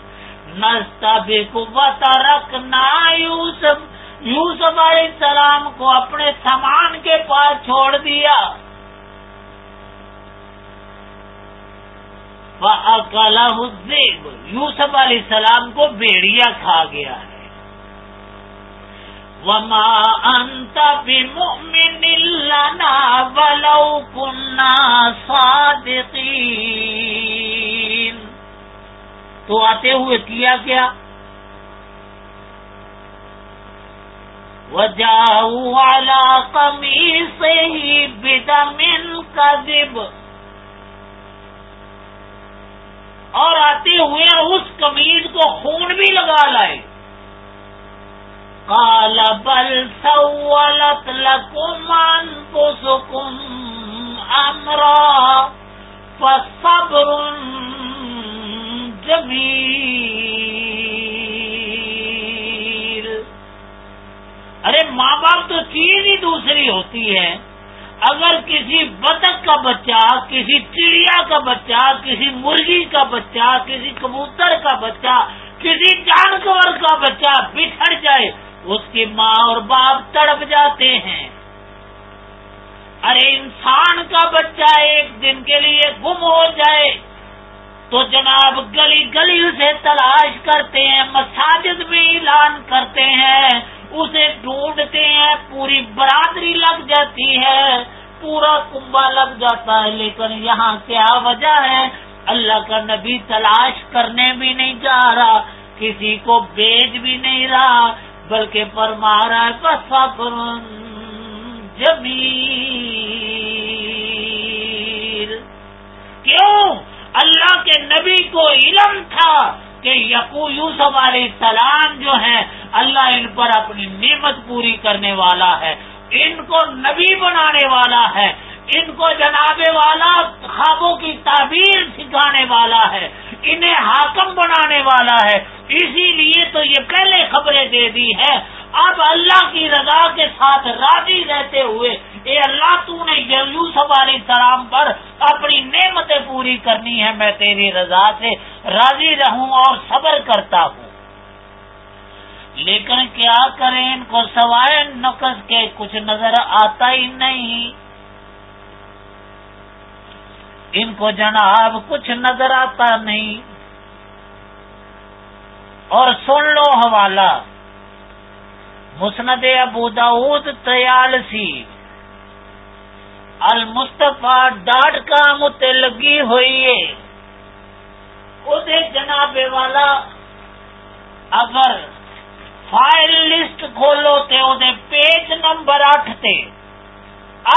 نستبق وتركنا یوسف یوسف علیہ السلام کو اپنے سامان کے پاس چھوڑ دیا۔ یوسف علیہ السلام کو بیڑیا کھا گیا ہے۔ وما انت بمؤمن لنا ولو كنا صادقين۔ تو آتے ہوئے کیا کیا وجاؤ على قميصه بدم كذب اور آتے ہوئے اس کمیز کو خون بھی لگا لائے۔ کالا بل سولت لکمان کو سکم امرا صبر ارے ماں باپ تو چیز ہی دوسری ہوتی ہے۔ اگر کسی بطخ کا بچہ، کسی چڑیا کا بچہ، کسی مرغی کا بچہ، کسی کبوتر کا بچہ، کسی جانور کا بچہ بچھڑ جائے، اس کی ماں اور باپ تڑپ جاتے ہیں۔ ارے، انسان کا بچہ ایک دن کے لیے گم ہو جائے۔ تو جناب گلی گلی اسے تلاش کرتے ہیں، مساجد میں اعلان کرتے ہیں۔ اسے ڈھونڈتے ہیں، پوری برادری لگ جاتی ہے، پورا کنبا لگ جاتا ہے، لیکن یہاں کیا وجہ ہے؟ اللہ کا نبی تلاش کرنے بھی نہیں جا رہا، کسی کو بیچ بھی نہیں رہا، بلکہ فرما رہا ہے بس جمی کیوں؟ اللہ کے نبی کو علم تھا۔ کہ یقو یوسف علیہ السلام جو ہے اللہ ان پر اپنی نعمت پوری کرنے والا ہے، ان کو نبی بنانے والا ہے، ان کو جناب والا خوابوں کی تعبیر سکھانے والا ہے، انہیں حاکم بنانے والا ہے۔ اسی لیے تو یہ پہلے خبریں دے دی ہے اب اللہ کی رضا کے ساتھ راضی رہتے ہوئے، اے اللہ تو نے یوسف علیہ السلام پر اپنی نعمتیں پوری کرنی ہے میں تیری رضا سے راضی رہوں اور صبر کرتا ہوں۔ لیکن کیا کریں؟ ان کو سوائے نقص کے کچھ نظر آتا ہی نہیں۔ ان کو جناب کچھ نظر آتا نہیں۔ اور سن لو حوالہ۔ مسند ابو داود تیالسی المستفا ڈاٹ کام لگی ہوئی ہے۔ جناب والا اگر فائل لسٹ کھولو تے پیج نمبر اٹھ تے،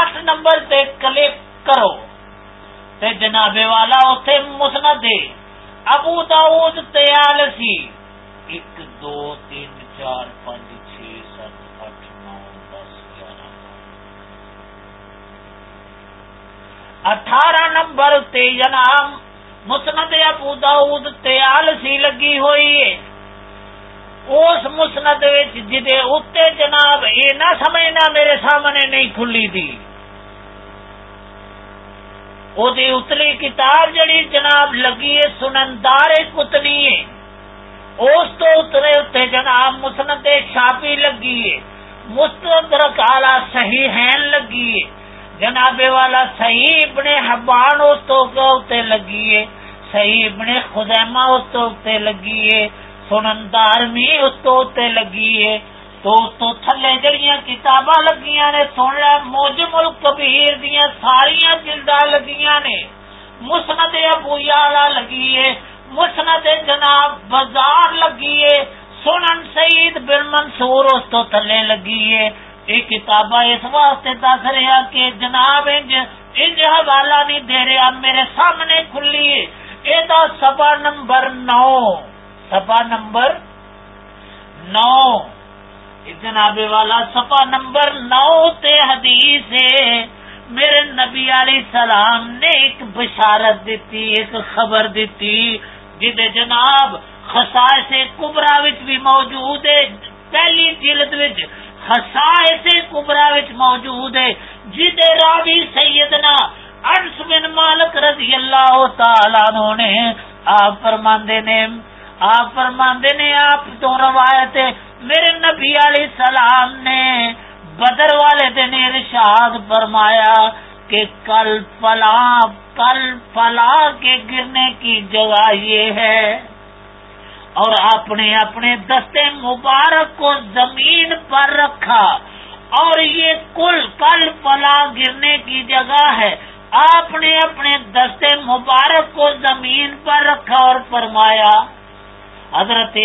اٹھ نمبر تے کلک کرو۔ تے جناب والا اتنے مسند ابو داود تیالسی ایک، دو، تین، چار، پانچ، چھ، سات اٹھ نو، دس، گیارہ اٹھارہ نمبر تے جناب، مسند ابو داؤد تیال سی لگی ہوئی ہے۔ اس مسند جدے اتنے جناب، یہ نہ سمجھنا میرے سامنے نہیں کھلی دی او اتلی کتاب جڑی جناب لگی ہے سنندار کتنی ہے۔ اس تو اترے اتنے جناب مسند شاپی لگی ہے۔ مستدرک آلہ صحیح ہین لگی ہے۔ جناب والا صحیح ابن حبان اس تو اتنے لگی ہے؟ صحیح ابن خزیمہ اس تو اتنے لگی ہے۔ سنندار می اس تو اتنے لگی ہے۔ تو تو تھلے جڑیاں کتاباں لگیاں نے، سن لیا، موجم الکبیر دیا ساریا جلدا لگیاں نے۔ مسند ابو یالا لگی ہے۔ مسند جناب بازار لگی ہے، سنن سعید بن منصور اس تو تھلے لگی ہے۔ یہ کتاباں اس واسطے دس رہا کہ جناب انج انج حوالہ نہیں دے رہا میرے سامنے کھلی ہے۔ یہ سفا نمبر نو۔ سفا نمبر نو۔ جناب والا سفا نمبر نو تے حدیث ہے۔ میرے نبی علیہ السلام نے ایک بشارت دیتی، ایک خبر دیتی۔ جی جناب خسا سے کبرا بھی موجود ہے۔ پہلی جلد ایسے کبرا موجود ہے جد راوی سیدنا انس بن مالک رضی اللہ تعالی عنہ نے آپ فرماندے نے، آپ فرماندے نے، آپ تو روایت میرے نبی علیہ السلام نے بدر والے دن ارشاد فرمایا کہ کل فلا کل فلا کے گرنے کی جگہ یہ ہے۔ اور آپ نے اپنے دستے مبارک کو زمین پر رکھا۔ اور یہ کل کل پلا گرنے کی جگہ ہے۔ آپ نے اپنے دستے مبارک کو زمین پر رکھا اور فرمایا، حضرت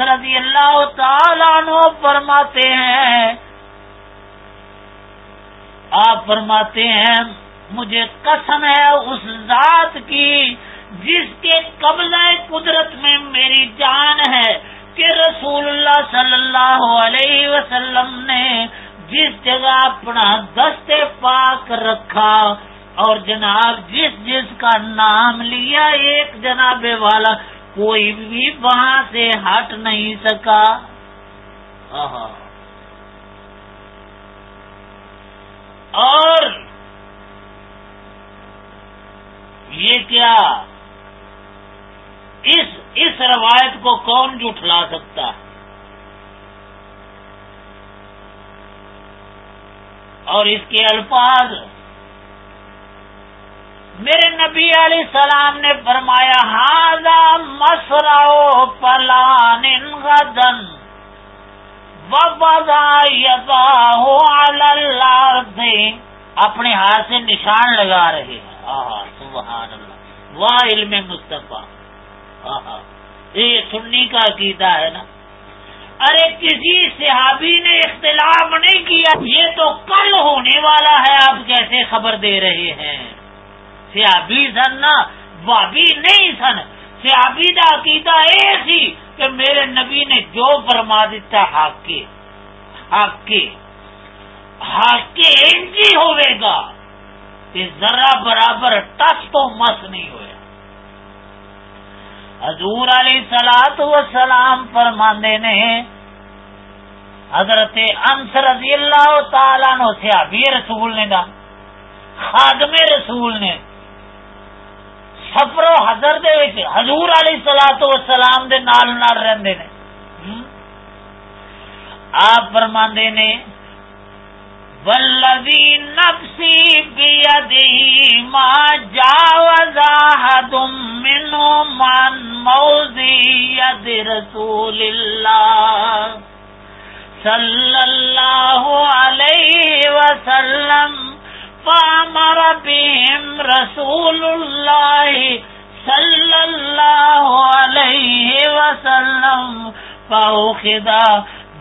رضی اللہ تعالیٰ عنہ فرماتے ہیں آپ فرماتے ہیں، مجھے قسم ہے اس ذات کی جس کے قبضہ قدرت میں میری جان ہے کہ رسول اللہ صلی اللہ علیہ وسلم نے جس جگہ اپنا دست پاک رکھا اور جناب جس جس کا نام لیا، ایک جناب والا کوئی بھی وہاں سے ہٹ نہیں سکا۔ اور یہ کیا اس اس روایت کو کون جھٹلا سکتا ہے؟ اور اس کے الفاظ، میرے نبی علیہ السلام نے فرمایا ہاضا مسراؤ پلان غدن ہو اپنے ہاتھ سے نشان لگا رہے ہیں۔ سبحان اللہ واہ، علم مصطفیٰ۔ یہ سننی کا عقیدہ ہے نا۔ ارے، کسی صحابی نے اختلاف نہیں کیا۔ یہ تو کل ہونے والا ہے، آپ کیسے خبر دے رہے ہیں؟ صحابی سن نا بابی نہیں سن۔ صحابی کا عقیدہ ایک ہی، کہ میرے نبی نے جو فرما دیتا، حق کے۔ حق کے۔ حق کے ہوئے گا کہ ذرا برابر ٹس تو مس نہیں ہوئے حضور علیہ سلاد و سلام فرماندے نے، حضرت انس رضی اللہ تعالیٰ نو سیابی رسول نے دا خادم رسول نے سفر و حضر دے وچ حضور علی سلا تو سلام دے نال نال رہندے نے۔ آپ فرماندے نے ولوی نفسی بیدی ما جاوز احد منهم من موزی ید رسول اللہ صلی اللہ علیہ وسلم فامر بهم رسول اللہ صلی اللہ علیہ وسلم فاخذ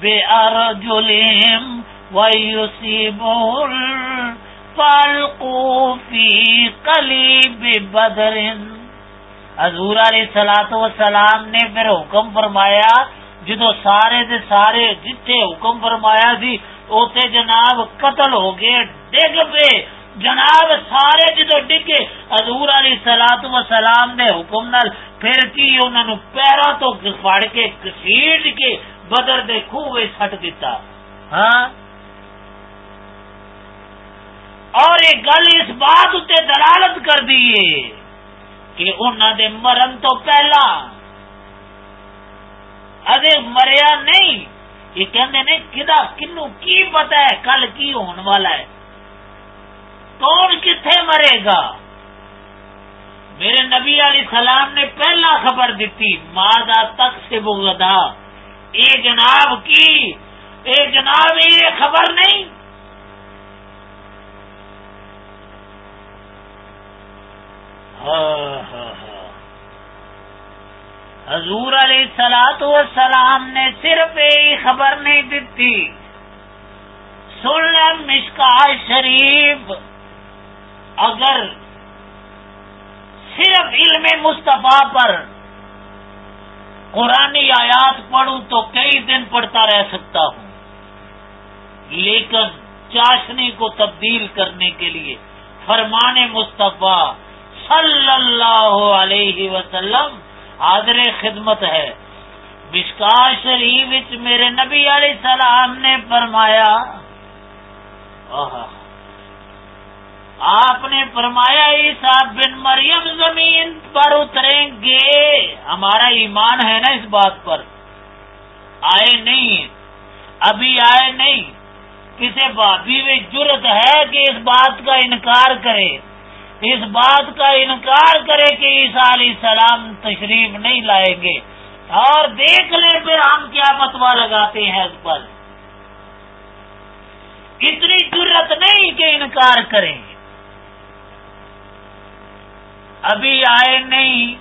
بأرجلهم ويصيبه الفلق في قليب بدر۔ حضور علیہ سلاط و نے پھر حکم فرمایا، جدو سارے دے سارے جتھے حکم فرمایا سی، اوتے جناب قتل ہو گئے ڈگ پہ جناب سارے جدو ڈگے حضور علی سلاط و سلام نے حکم نال پھر کی انہوں نے پیروں تو پڑ کے گسیٹ کے بدر دے خوہ سٹ دیتا ہاں؟ اور یہ گل اس بات اتنے دلالت کر دیے کہ انہوں دے مرن تو پہلا۔ ادے مریا نہیں، یہ کہندے نے کدا کنو کی پتا ہے، کل کی ہون والا ہے؟ کون کتنے مرے گا؟ میرے نبی علیہ السلام نے پہلا خبر دیتی مادا تک سے بغدا اے جناب کی؟ اے جناب، یہ خبر نہیں ہاں ہاں ہاں حضور علیہ سلاط والسلام نے صرف یہی خبر نہیں دیتی سن مشکا شریف۔ اگر صرف علم مصطفیٰ پر قرآن آیات پڑھوں تو کئی دن پڑھتا رہ سکتا ہوں۔ لیکن چاشنی کو تبدیل کرنے کے لیے فرمان مصطفیٰ صلی اللہ علیہ وسلم حاضر خدمت ہے۔ مشکا شریف میرے نبی علیہ السلام نے فرمایا آپ نے فرمایا عیسا بن مریم زمین پر اتریں گے۔ ہمارا ایمان ہے نا اس بات پر۔ آئے نہیں، ابھی آئے نہیں۔ کسی بھابھی میں جرت ہے کہ اس بات کا انکار کرے۔ اس بات کا انکار کرے کہ عیسا علیہ السلام تشریف نہیں لائیں گے اور دیکھ لیں پھر ہم کیا متوا لگاتے ہیں اس پر۔ اتنی ضرورت نہیں کہ انکار کریں۔ ابھی آئے نہیں،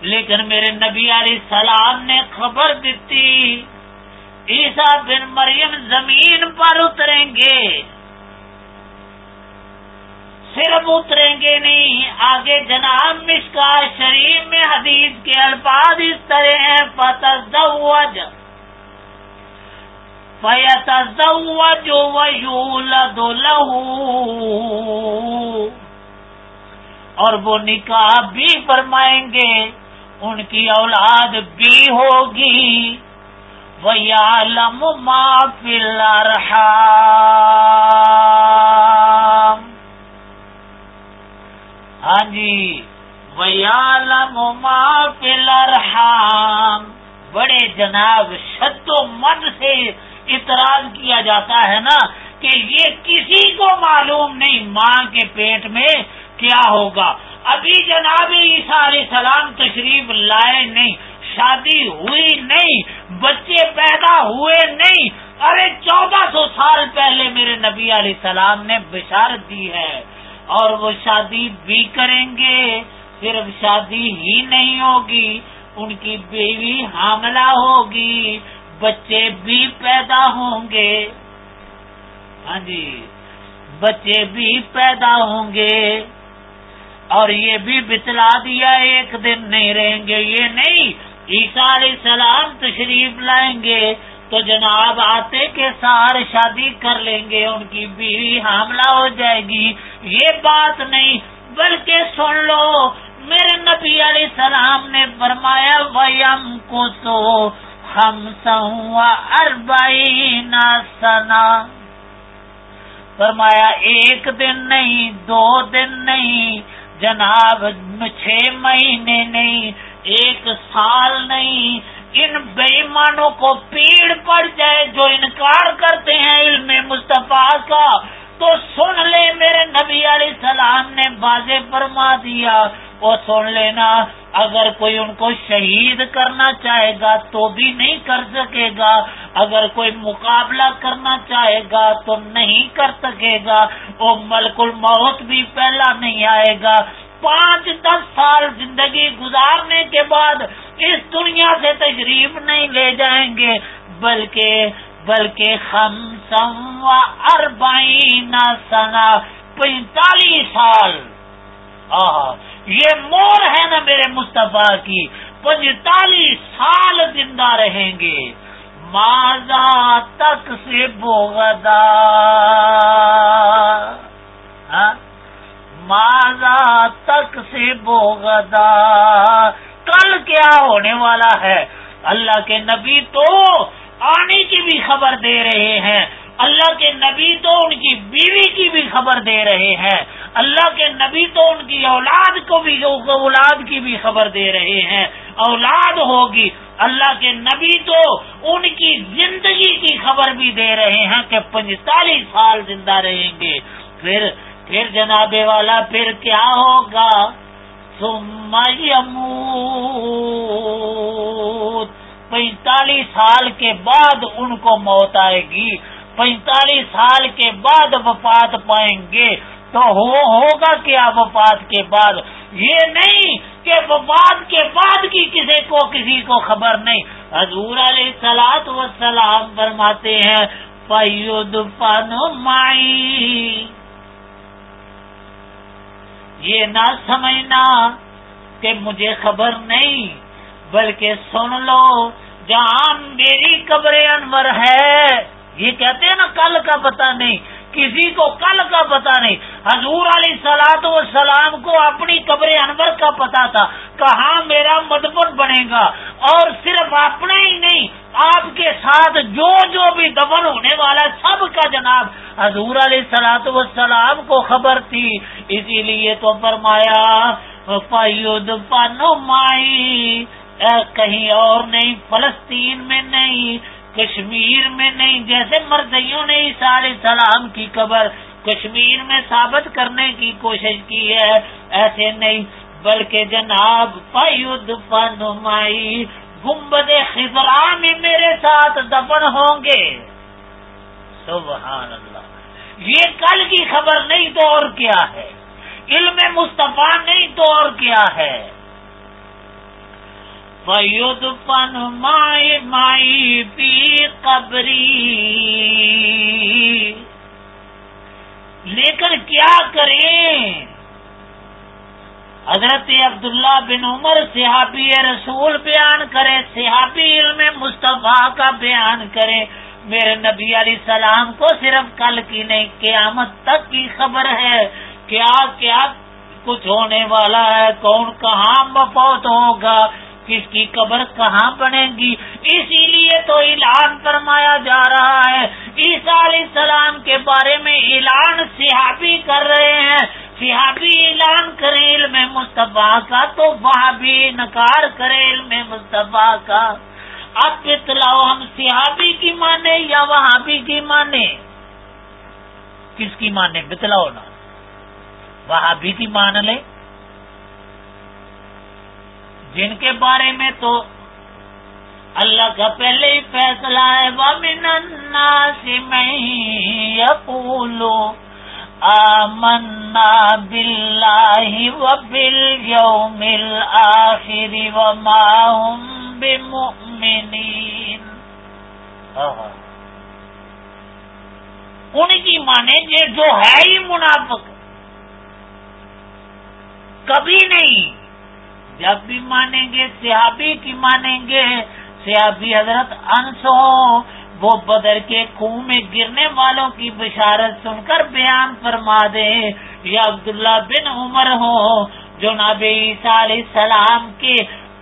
لیکن میرے نبی علیہ السلام نے خبر دیتی عیسا بن مریم زمین پر اتریں گے۔ صرف اتریں گے نہیں۔ آگے جناب مشکا شریف میں حدیث کے الفاظ اس طرح ہیں فتح اور وہ نکاح بھی فرمائیں گے، ان کی اولاد بھی ہوگی۔ وہ عالم فل رہا ہاں جی۔ الارحام بڑے جناب، شد و مد سے اعتراض کیا جاتا ہے نا کہ یہ کسی کو معلوم نہیں ماں کے پیٹ میں کیا ہوگا۔ ابھی جناب عیسیٰ علیہ السلام تشریف لائے نہیں، شادی ہوئی نہیں، بچے پیدا ہوئے نہیں۔ ارے، چودہ سو سال پہلے میرے نبی علیہ السلام نے بشارت دی ہے۔ اور وہ شادی بھی کریں گے، صرف شادی ہی نہیں ہوگی، ان کی بیوی حاملہ ہوگی، بچے بھی پیدا ہوں گے۔ ہاں جی بچے بھی پیدا ہوں گے۔ اور یہ بھی بتلا دیا، ایک دن نہیں رہیں گے، یہ نہیں، عیسیٰ علیہ السلام تشریف لائیں گے۔ تو جناب آتے کے سار شادی کر لیں گے، ان کی بیوی حاملہ ہو جائے گی۔ یہ بات نہیں، بلکہ سن لو، میرے نبی علیہ السلام نے فرمایا ویم کو تو ہم اربعین سنا فرمایا، ایک دن نہیں، دو دن نہیں، جناب، چھ مہینے نہیں، ایک سال نہیں ان بےمانوں کو پیڑ پڑ جائے جو انکار کرتے ہیں علم مصطفیٰ کا، تو سن لے میرے نبی علیہ السلام نے بازے فرما دیا۔ وہ سن لینا، اگر کوئی ان کو شہید کرنا چاہے گا تو بھی نہیں کر سکے گا۔ اگر کوئی مقابلہ کرنا چاہے گا تو نہیں کر سکے گا۔ وہ ملک الموت بھی پہلا نہیں آئے گا۔ پانچ دس سال زندگی گزارنے کے بعد اس دنیا سے تشریف نہیں لے جائیں گے، بلکہ بلکہ ہم سم اربعین سنا پینتالیس سال۔ یہ مور ہے نا میرے مصطفیٰ کی پینتالیس سال زندہ رہیں گے۔ ماضا تک سے بوگدا ہاں؟ ماضا تک سے بوگدا کل کیا ہونے والا ہے؟ اللہ کے نبی تو آنے کی بھی خبر دے رہے ہیں۔ اللہ کے نبی تو ان کی بیوی کی بھی خبر دے رہے ہیں۔ اللہ کے نبی تو ان کی اولاد کو بھی، اولاد کی بھی خبر دے رہے ہیں۔ اولاد ہوگی۔ اللہ کے نبی تو ان کی زندگی کی خبر بھی دے رہے ہیں کہ پینتالیس سال زندہ رہیں گے۔ پھر پھر جناب والا پھر کیا ہوگا؟ پینتالیس سال کے بعد ان کو موت آئے گی۔ پینتالیس سال کے بعد وفات پائیں گے۔ تو ہوگا کیا وفات کے بعد؟ یہ نہیں کہ وفات کے بعد کی کسی کو کسی کو خبر نہیں۔ حضور علیہ سلاد و سلام فرماتے ہیں فیود پن مائی یہ نہ سمجھنا کہ مجھے خبر نہیں، بلکہ سن لو، جہاں میری قبر انور ہے۔ یہ کہتے ہیں نا، کل کا پتہ نہیں۔ کسی کو کل کا پتا نہیں۔ حضور علیہ سلاد و سلام کو اپنی قبر انور کا پتا تھا۔ کہاں میرا مدبن بنے گا؟ اور صرف اپنا ہی نہیں، آپ کے ساتھ جو جو بھی دفن ہونے والا سب کا جناب حضور علیہ سلاد و سلام کو خبر تھی۔ اسی لیے تو فرمایا مائی کہیں اور نہیں، فلسطین میں نہیں۔ کشمیر میں نہیں، جیسے مرزیوں نے سارے سلام کی قبر کشمیر میں ثابت کرنے کی کوشش کی ہے، ایسے نہیں، بلکہ جناب پیود پنمائی گمبد خزرا میں میرے ساتھ دفن ہوں گے۔ سبحان اللہ۔ یہ کل کی خبر نہیں تو اور کیا ہے؟ علم مصطفیٰ نہیں تو اور کیا ہے؟ فیود پن مائی مائی پی قبری لیکن کیا کریں؟ حضرت عبداللہ بن عمر صحابی رسول بیان کرے صحابی علم مصطفیٰ کا بیان کرے میرے نبی علیہ السلام کو صرف کل کی نہیں، قیامت تک کی خبر ہے کیا کیا کچھ ہونے والا ہے، کون کہاں مفوت ہوگا۔ کس کی قبر کہاں بنے گی؟ اسی لیے تو اعلان فرمایا جا رہا ہے۔ عیسیٰ علیہ السلام کے بارے میں اعلان صحابی کر رہے ہیں۔ صحابی اعلان کرے علم مصطفیٰ کا تو وہاں بھی نکار کرے علم مصطفیٰ کا۔ اب اطلاع ہم صحابی کی مانے یا وہاں بھی کی مانے کس کی مانے بتلاؤ نا۔ وہاں بھی کی مان لے جن کے بارے میں تو اللہ کا پہلے ہی فیصلہ ہے، ومن الناس من یقولو آمنا باللہ وبالیوم الآخر وما هم بمؤمنین ان کی مانے جو ہے ہی منافق۔ کبھی نہیں۔ جب بھی مانیں گے سیابی کی مانیں گے۔ سیابی حضرت انس ہو وہ بدر کے کنو میں گرنے والوں کی بشارت سن کر بیان فرما دے۔ یا عبداللہ بن عمر ہو جو ناب عیسیٰ علیہ السلام کے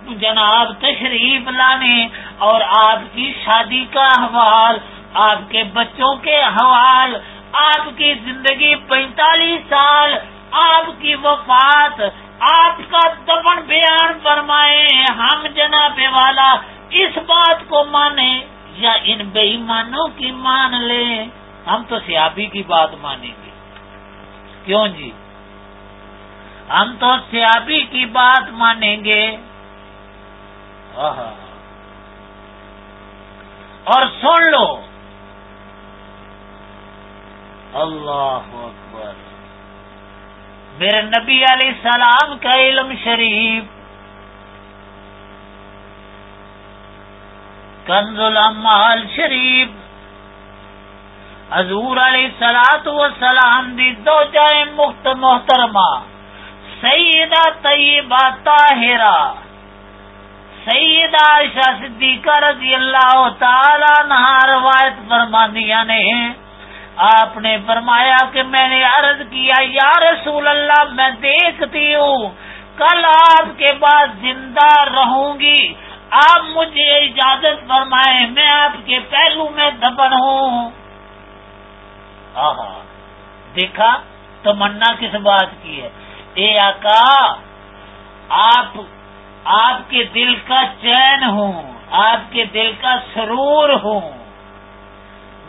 جناب تشریف لانے۔ اور آپ کی شادی کا حوال آپ کے بچوں کے حوال آپ کی زندگی پینتالیس سال، آپ کی وفات۔ آپ کا دفن بیان فرمائے، ہم جناب والا، اس بات کو مانے یا ان بے ایمانوں کی مان لیں ہم تو سیابی کی بات مانیں گے۔ کیوں جی؟ ہم تو سیابی کی بات مانیں گے۔ اور سن لو۔ اللہ اکبر۔ میرے نبی علیہ السلام کا علم شریف۔ کنز الامال شریف۔ حضور علیہ سلاد و سلام دی دو جائے مخت محترمہ۔ سیدہ طیبہ طاہرہ۔ سیدہ عائشہ صدیقہ رضی اللہ تعالی نہ روایت فرماندیا نے۔ آپ نے فرمایا کہ میں نے عرض کیا، یا رسول اللہ، میں دیکھتی ہوں، کل آپ کے بعد زندہ رہوں گی۔ آپ مجھے اجازت فرمائے میں آپ کے پہلو میں دبن ہوں۔ دیکھا تو منا کس بات کی ہے؟ اے آقا، آپ آپ کے دل کا چین ہوں، آپ کے دل کا سرور ہوں۔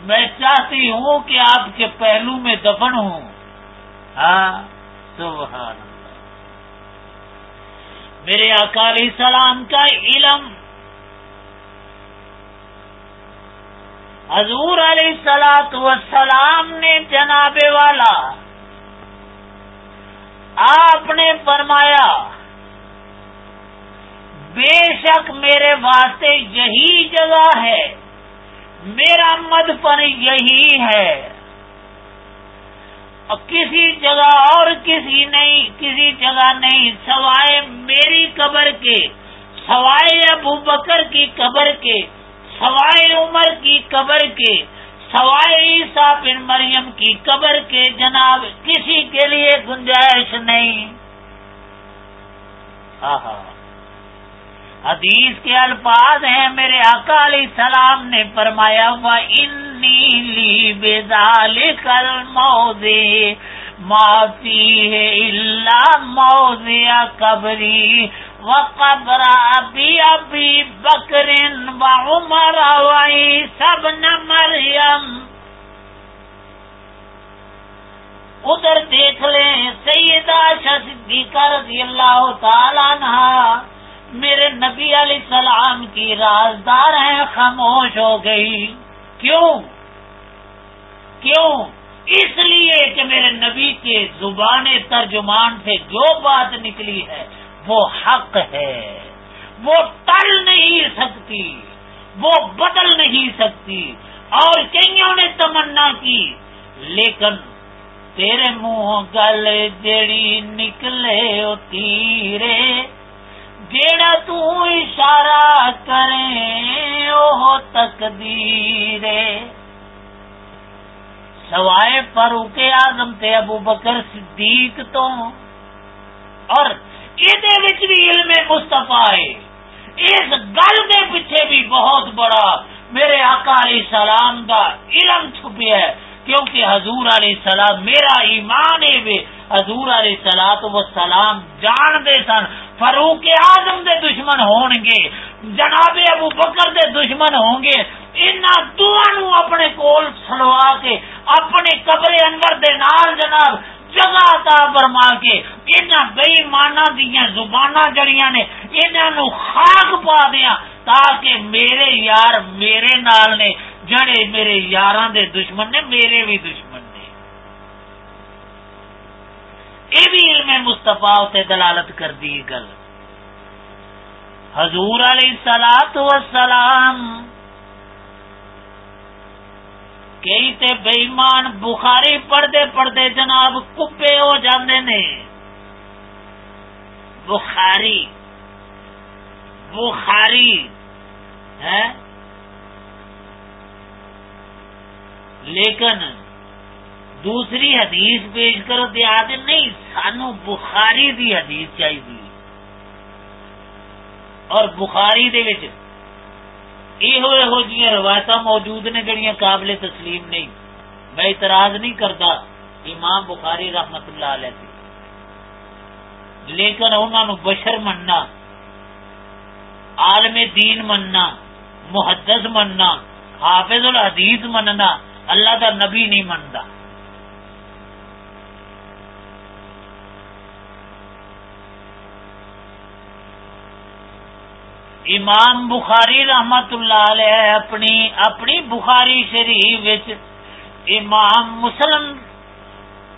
میں چاہتی ہوں کہ آپ کے پہلو میں دفن ہوں۔ ہاں سبحان اللہ۔ میرے اکالی سلام کا علم۔ حضور علیہ سلاط وسلام نے جناب والا، آپ نے فرمایا، بے شک میرے واسطے یہی جگہ ہے۔ میرا مدفن یہی ہے۔ کسی جگہ اور کسی نہیں، کسی جگہ نہیں، سوائے میری قبر کے، سوائے ابو بکر کی قبر کے، سوائے عمر کی قبر کے، سوائے عیسیٰ بن مریم کی قبر کے جناب کسی کے لیے گنجائش نہیں۔ حدیث کے الفاظ ہیں، میرے علیہ السلام نے فرمایا ہوا انی بیدال کل موزے معافی ہے اللہ موزیا قبری و قبر ابھی ابھی بکرین و عمر وائی سب نہ مریم ادھر دیکھ لیں، سیدہ صدیقہ رضی اللہ تعالیٰ نہ میرے نبی علیہ السلام کی رازدار ہیں، خاموش ہو گئی۔ کیوں؟ کیوں؟ اس لیے کہ میرے نبی کے زبان ترجمان سے جو بات نکلی ہے، وہ حق ہے۔ وہ ٹل نہیں سکتی، وہ بدل نہیں سکتی۔ اور کئیوں نے تمنا کی؟ لیکن تیرے منہ گل جڑی نکلے تیرے جیڑا تو اشارہ کرے او تقدیر سوائے فاروق آزم تے ابو بکر صدیق تو۔ اور یہ بھی علم مستفا ہے۔ اس گل کے پیچھے بھی بہت بڑا میرے آقا علیہ السلام کا علم چھپیا ہے، کیونکہ حضور علیہ السلام میرا ایمان ہے۔ حضور علیہ سلاد و سلام جان دے سن، فاروق آزم دے دشمن ہون گے، جناب ابو بکر دے دشمن ہوں گے ان دونوں اپنے کول سلوا کے، اپنے قبر انور دے نال جناب جگہ تا برما کے ان بے مانا دیا زبان جڑیاں نے انہوں خاک پا دیا تاکہ میرے یار میرے نال نے، جڑے میرے یار دے دشمن نے، میرے بھی دشمن نے یہ بھی علم مستفا سے دلالت کر دی گل۔ حضور علیہ سلاد وسلام کئی تے بےمان بخاری پڑھتے پڑھتے جناب کپے ہو جاندے نے۔ بخاری بخاری ہے لیکن دوسری حدیث پیش کرو، تو آدھے نہیں، سانو بخاری دی حدیث چاہیے۔ اور بخاری دے وچ یہ روایت موجود نے جہاں قابل تسلیم نہیں۔ میں اعتراض نہیں کرتا، امام بخاری رحمت اللہ علیہ لیکن انہوں نے بشر مننا، عالم دین مننا، محدث مننا، حافظ الحدیث مننا، اللہ کا نبی نہیں منتا۔ امام بخاری رحمت اللہ علیہ اپنی اپنی بخاری شریف امام مسلم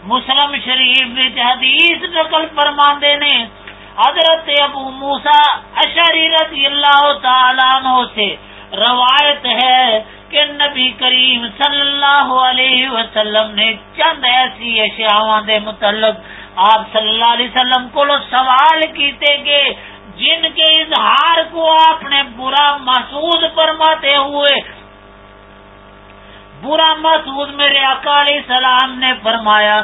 مسلم شریف حدیث نقل فرما نے۔ حضرت ابو موسا اشری رضی اللہ تعالیٰ عنہ سے روایت ہے کہ نبی کریم صلی اللہ علیہ وسلم نے چند ایسی اشیاء دے متعلق آپ صلی اللہ علیہ وسلم کو سوال کیتے گئے۔ جن کے اظہار کو آپ نے برا محسوس فرماتے ہوئے، برا محسوس میرے علیہ السلام نے فرمایا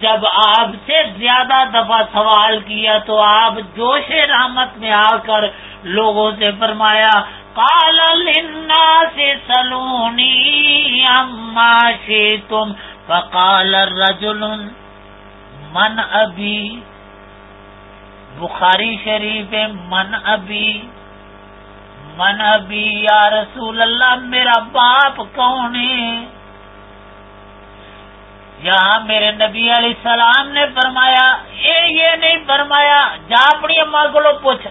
جب آپ سے زیادہ دفعہ سوال کیا تو آپ جوش رحمت میں آ کر لوگوں سے فرمایا کال سے سلونی اما سے تم پکال رجل من ابھی بخاری شریف من ابھی من ابھی یا رسول اللہ، میرا باپ کون ہے؟ یہاں میرے نبی علیہ السلام نے فرمایا، اے یہ نہیں فرمایا، جا اپنی اما کو پوچھ۔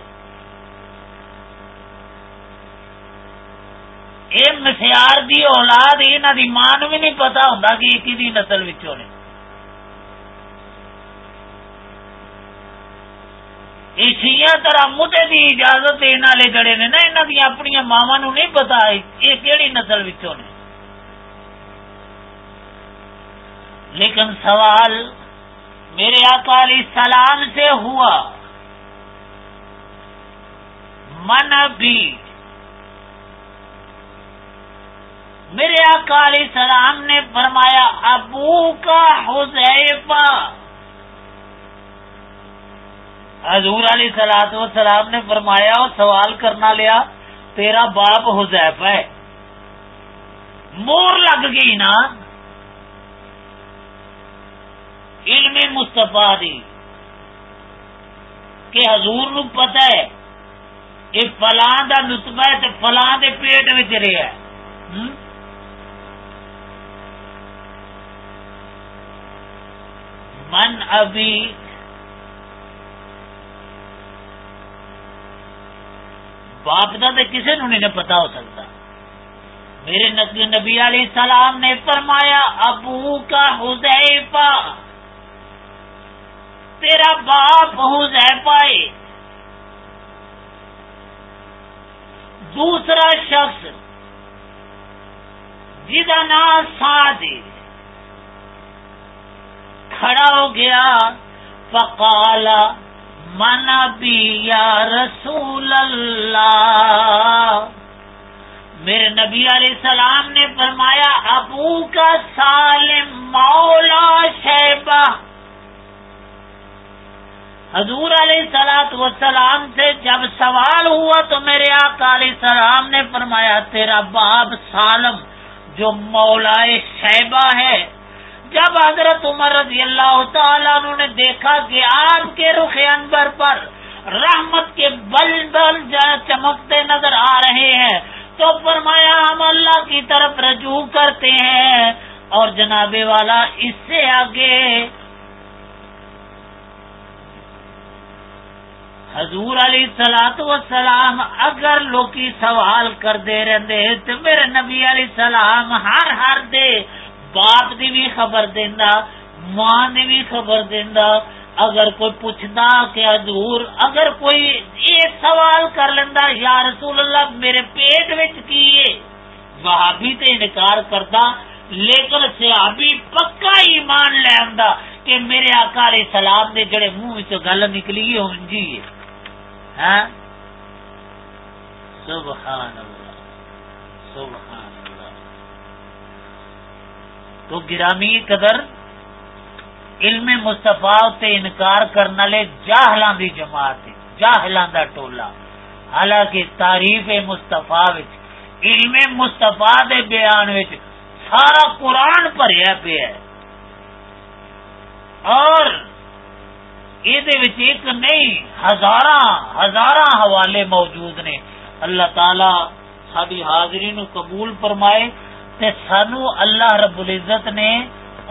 یہ مسیار دی اولاد یہاں دی مان بھی نہیں پتا ہوں کہ ایک ہی نسل نے۔ طرح مدے کی اجازت والے جڑے نے نا یہاں دیا اپنی ماوا نو نہیں پتا یہ کہڑی نسل وچوں نے؟ لیکن سوال میرے اکالی سلام سے ہوا، من بھی؟ میرے اکالی سلام نے فرمایا، ابو کا حذیفہ۔ حضور علی سلاد و سلام نے فرمایا اور سوال کرنا لیا، تیرا باپ حزیف ہے۔ مور لگ گئی نا۔ علم مستفا دی۔ کہ حضور نو پتا ہے یہ فلاں کا نتبا ہے تو فلاں کے پیٹ میں رہا من ابھی باپ کا تو کسی نو نہیں پتا ہو سکتا۔ میرے نبی علیہ السلام نے فرمایا، ابو کا حذیفہ۔ تیرا باپ حذیفہ ہے۔ دوسرا شخص جا نام ساد کھڑا ہو گیا، فقالا من یا رسول اللہ۔ میرے نبی علیہ السلام نے فرمایا، ابو کا سالم مولا شیبہ حضور علیہ سلاد وسلام سے جب سوال ہوا تو میرے آقا علیہ السلام نے فرمایا، تیرا باب سالم جو مولا شیبہ ہے جب حضرت عمر رضی اللہ تعالیٰ نے دیکھا کہ آپ کے رخ انبر پر رحمت کے بل بل چمکتے نظر آ رہے ہیں، تو فرمایا ہم اللہ کی طرف رجوع کرتے ہیں۔ اور جناب والا اس سے آگے حضور علی سلاد وسلام اگر لوگ سوال کر دے رہے تو میرے نبی علیہ السلام ہر ہر دے باپ دی بھی خبر دینا ماں دی بھی خبر دینا اگر کوئی پوچھنا کہ حضور، اگر کوئی یہ سوال کر لینا یا رسول اللہ، میرے پیٹ وچ کیے وہاں بھی تو انکار کرتا لیکن سیابی پکا ایمان لے آندا کہ میرے آقا علیہ السلام نے جڑے منہ گل نکلی ہوں جی ہاں؟ سبحان اللہ، سبحان تو گرامی قدر علم مستفا تے انکار کرنے والے جاہلان دی جماعت جاہلان دا ٹولا حالانکہ تعریف مستفا علم مستفا دے بیان وچ سارا قرآن پڑیا پیا اور یہ نہیں ہزار ہزار حوالے موجود نے۔ اللہ تعالی ساری حاضری نو قبول فرمائے۔ تے سانو اللہ رب العزت نے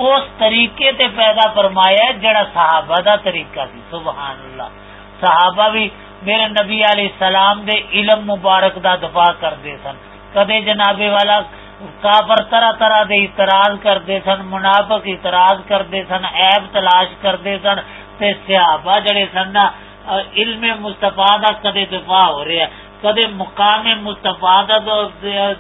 اس طریقے تے پیدا فرمایا جڑا صحابہ دا طریقہ سی سبحان اللہ۔ صحابہ بھی میرے نبی علیہ السلام دے علم مبارک دا دفاع کرتے سن۔ کدے جنابے والا کافر طرح طرح دے اعتراض کرتے سن، منافق اعتراض کرتے سن، عیب تلاش کرتے سن۔ تے صحابہ جڑے سن نا، علم مستفا دا کدے دفاع ہو رہا کدے مقام مستفا دا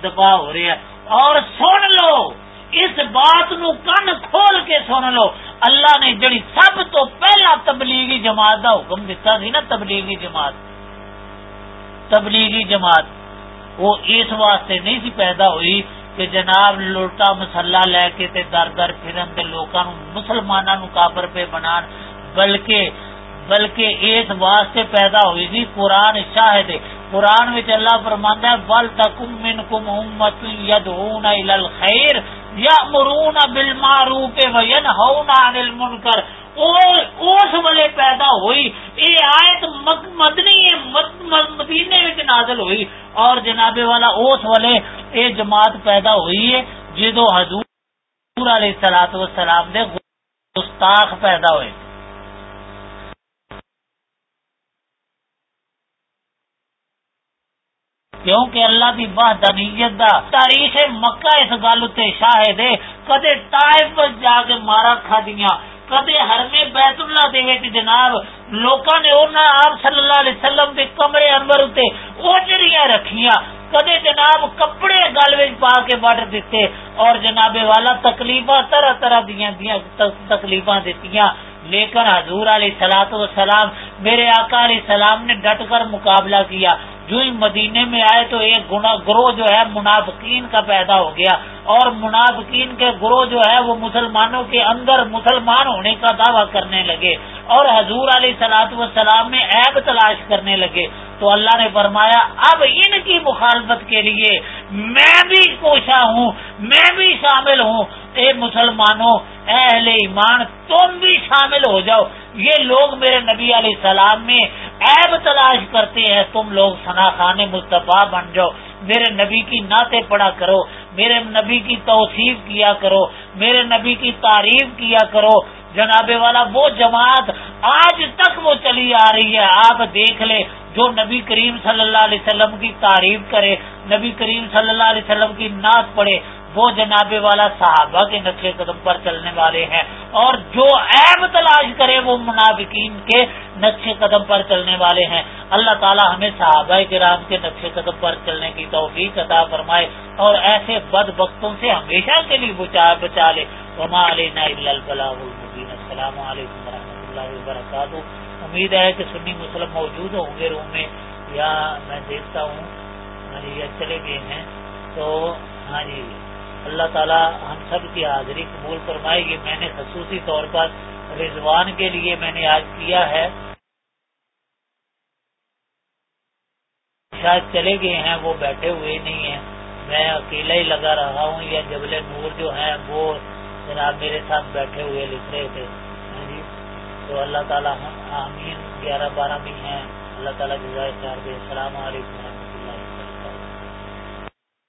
دفاع ہو رہا اور سن لو، اس بات نو کن کھول کے سن لو۔ اللہ نے جڑی سب تو پہلا تبلیغی جماعت دا حکم دیتا سی نا، تبلیغی جماعت۔ تبلیغی جماعت۔ وہ اس واسطے نہیں سی پیدا ہوئی کہ جناب لوٹا مسلا لے کے تے در در پھرن تے لوکاں نو مسلماناں نو کافر پہ بنان۔ بلکہ بلکہ اس واسطے پیدا ہوئی تھی قرآن شاہد۔ قرآن میں اللہ فرماتا ہے، بل تکم من کم امت یدعون الى الخیر یامرون بالمعروف وینہون عن المنکر. اس والے پیدا ہوئی۔ یہ آیت مدنی مدینے میں نازل ہوئی۔ اور جناب والا، اس والے یہ جماعت پیدا ہوئی ہے، جدو حضور علیہ السلام والسلام دے گستاخ پیدا ہوئے۔ کیونکہ اللہ کی وحدانیت دا تاریخ مکہ اس گل تے شاہد ہے۔ کدے ٹائپ جا کے مارا کھا دیا کدے ہرمے بیت اللہ دے وچ جناب لوکاں نے انہاں آپ صلی اللہ علیہ وسلم دے کمرے انور تے اوجڑیاں رکھیاں۔ کدے جناب کپڑے گل وچ پا کے وڈ دتے اور جناب والا تکلیفاں طرح طرح دیاں دیاں تکلیفاں دتیاں۔ لیکن حضور علیہ سلاۃ والسلام میرے آقا علیہ السلام نے ڈٹ کر مقابلہ کیا۔ جو ہی مدینے میں آئے تو ایک گروہ جو ہے منافقین کا پیدا ہو گیا اور منافقین کے گروہ جو ہے وہ مسلمانوں کے اندر مسلمان ہونے کا دعویٰ کرنے لگے اور حضور علیہ سلاط وسلام میں عیب تلاش کرنے لگے تو اللہ نے فرمایا، اب ان کی مخالفت کے لیے میں بھی کوشاں ہوں، میں بھی شامل ہوں۔ اے مسلمانوں، اہل ایمان، تم بھی شامل ہو جاؤ۔ یہ لوگ میرے نبی علیہ السلام میں عیب تلاش کرتے ہیں۔ تم لوگ سنا خان مصطفیٰ بن جاؤ۔ میرے نبی کی نعتیں پڑا کرو۔ میرے نبی کی توصیف کیا کرو۔ میرے نبی کی تعریف کیا کرو۔ جناب والا، وہ جماعت آج تک وہ چلی آ رہی ہے۔ آپ دیکھ لیں جو نبی کریم صلی اللہ علیہ وسلم کی تعریف کرے، نبی کریم صلی اللہ علیہ وسلم کی نعت پڑھے، وہ جناب والا صحابہ کے نقشے قدم پر چلنے والے ہیں۔ اور جو عیب تلاش کرے، وہ منافقین کے نقشے قدم پر چلنے والے ہیں۔ اللہ تعالی ہمیں صحابہ کرام کے نقشے قدم پر چلنے کی توفیق عطا فرمائے اور ایسے بد وقتوں سے ہمیشہ کے لیے بچا بچا لے۔ وما علینا المبین السلام علیکم و اللہ وبرکاتہ۔ امید ہے کہ سنی مسلم موجود ہوں گے روم میں، یا میں دیکھتا ہوں ہاں جی چلے گئے ہیں۔ تو ہاں جی اللہ تعالی ہم سب کی حاضری قبول فرمائے گی۔ میں نے خصوصی طور پر رضوان کے لیے میں نے آج کیا ہے۔ شاید چلے گئے ہیں، وہ بیٹھے ہوئے نہیں ہیں۔ میں اکیلا ہی لگا رہا ہوں، یا جبل نور جو ہیں، وہ جناب میرے ساتھ بیٹھے ہوئے لکھ رہے تھے۔ تو اللہ تعالیٰ آمین۔ گیارہ بارہ بھی ہیں۔ اللہ تعالیٰ جزائے بھی السلام علیکم۔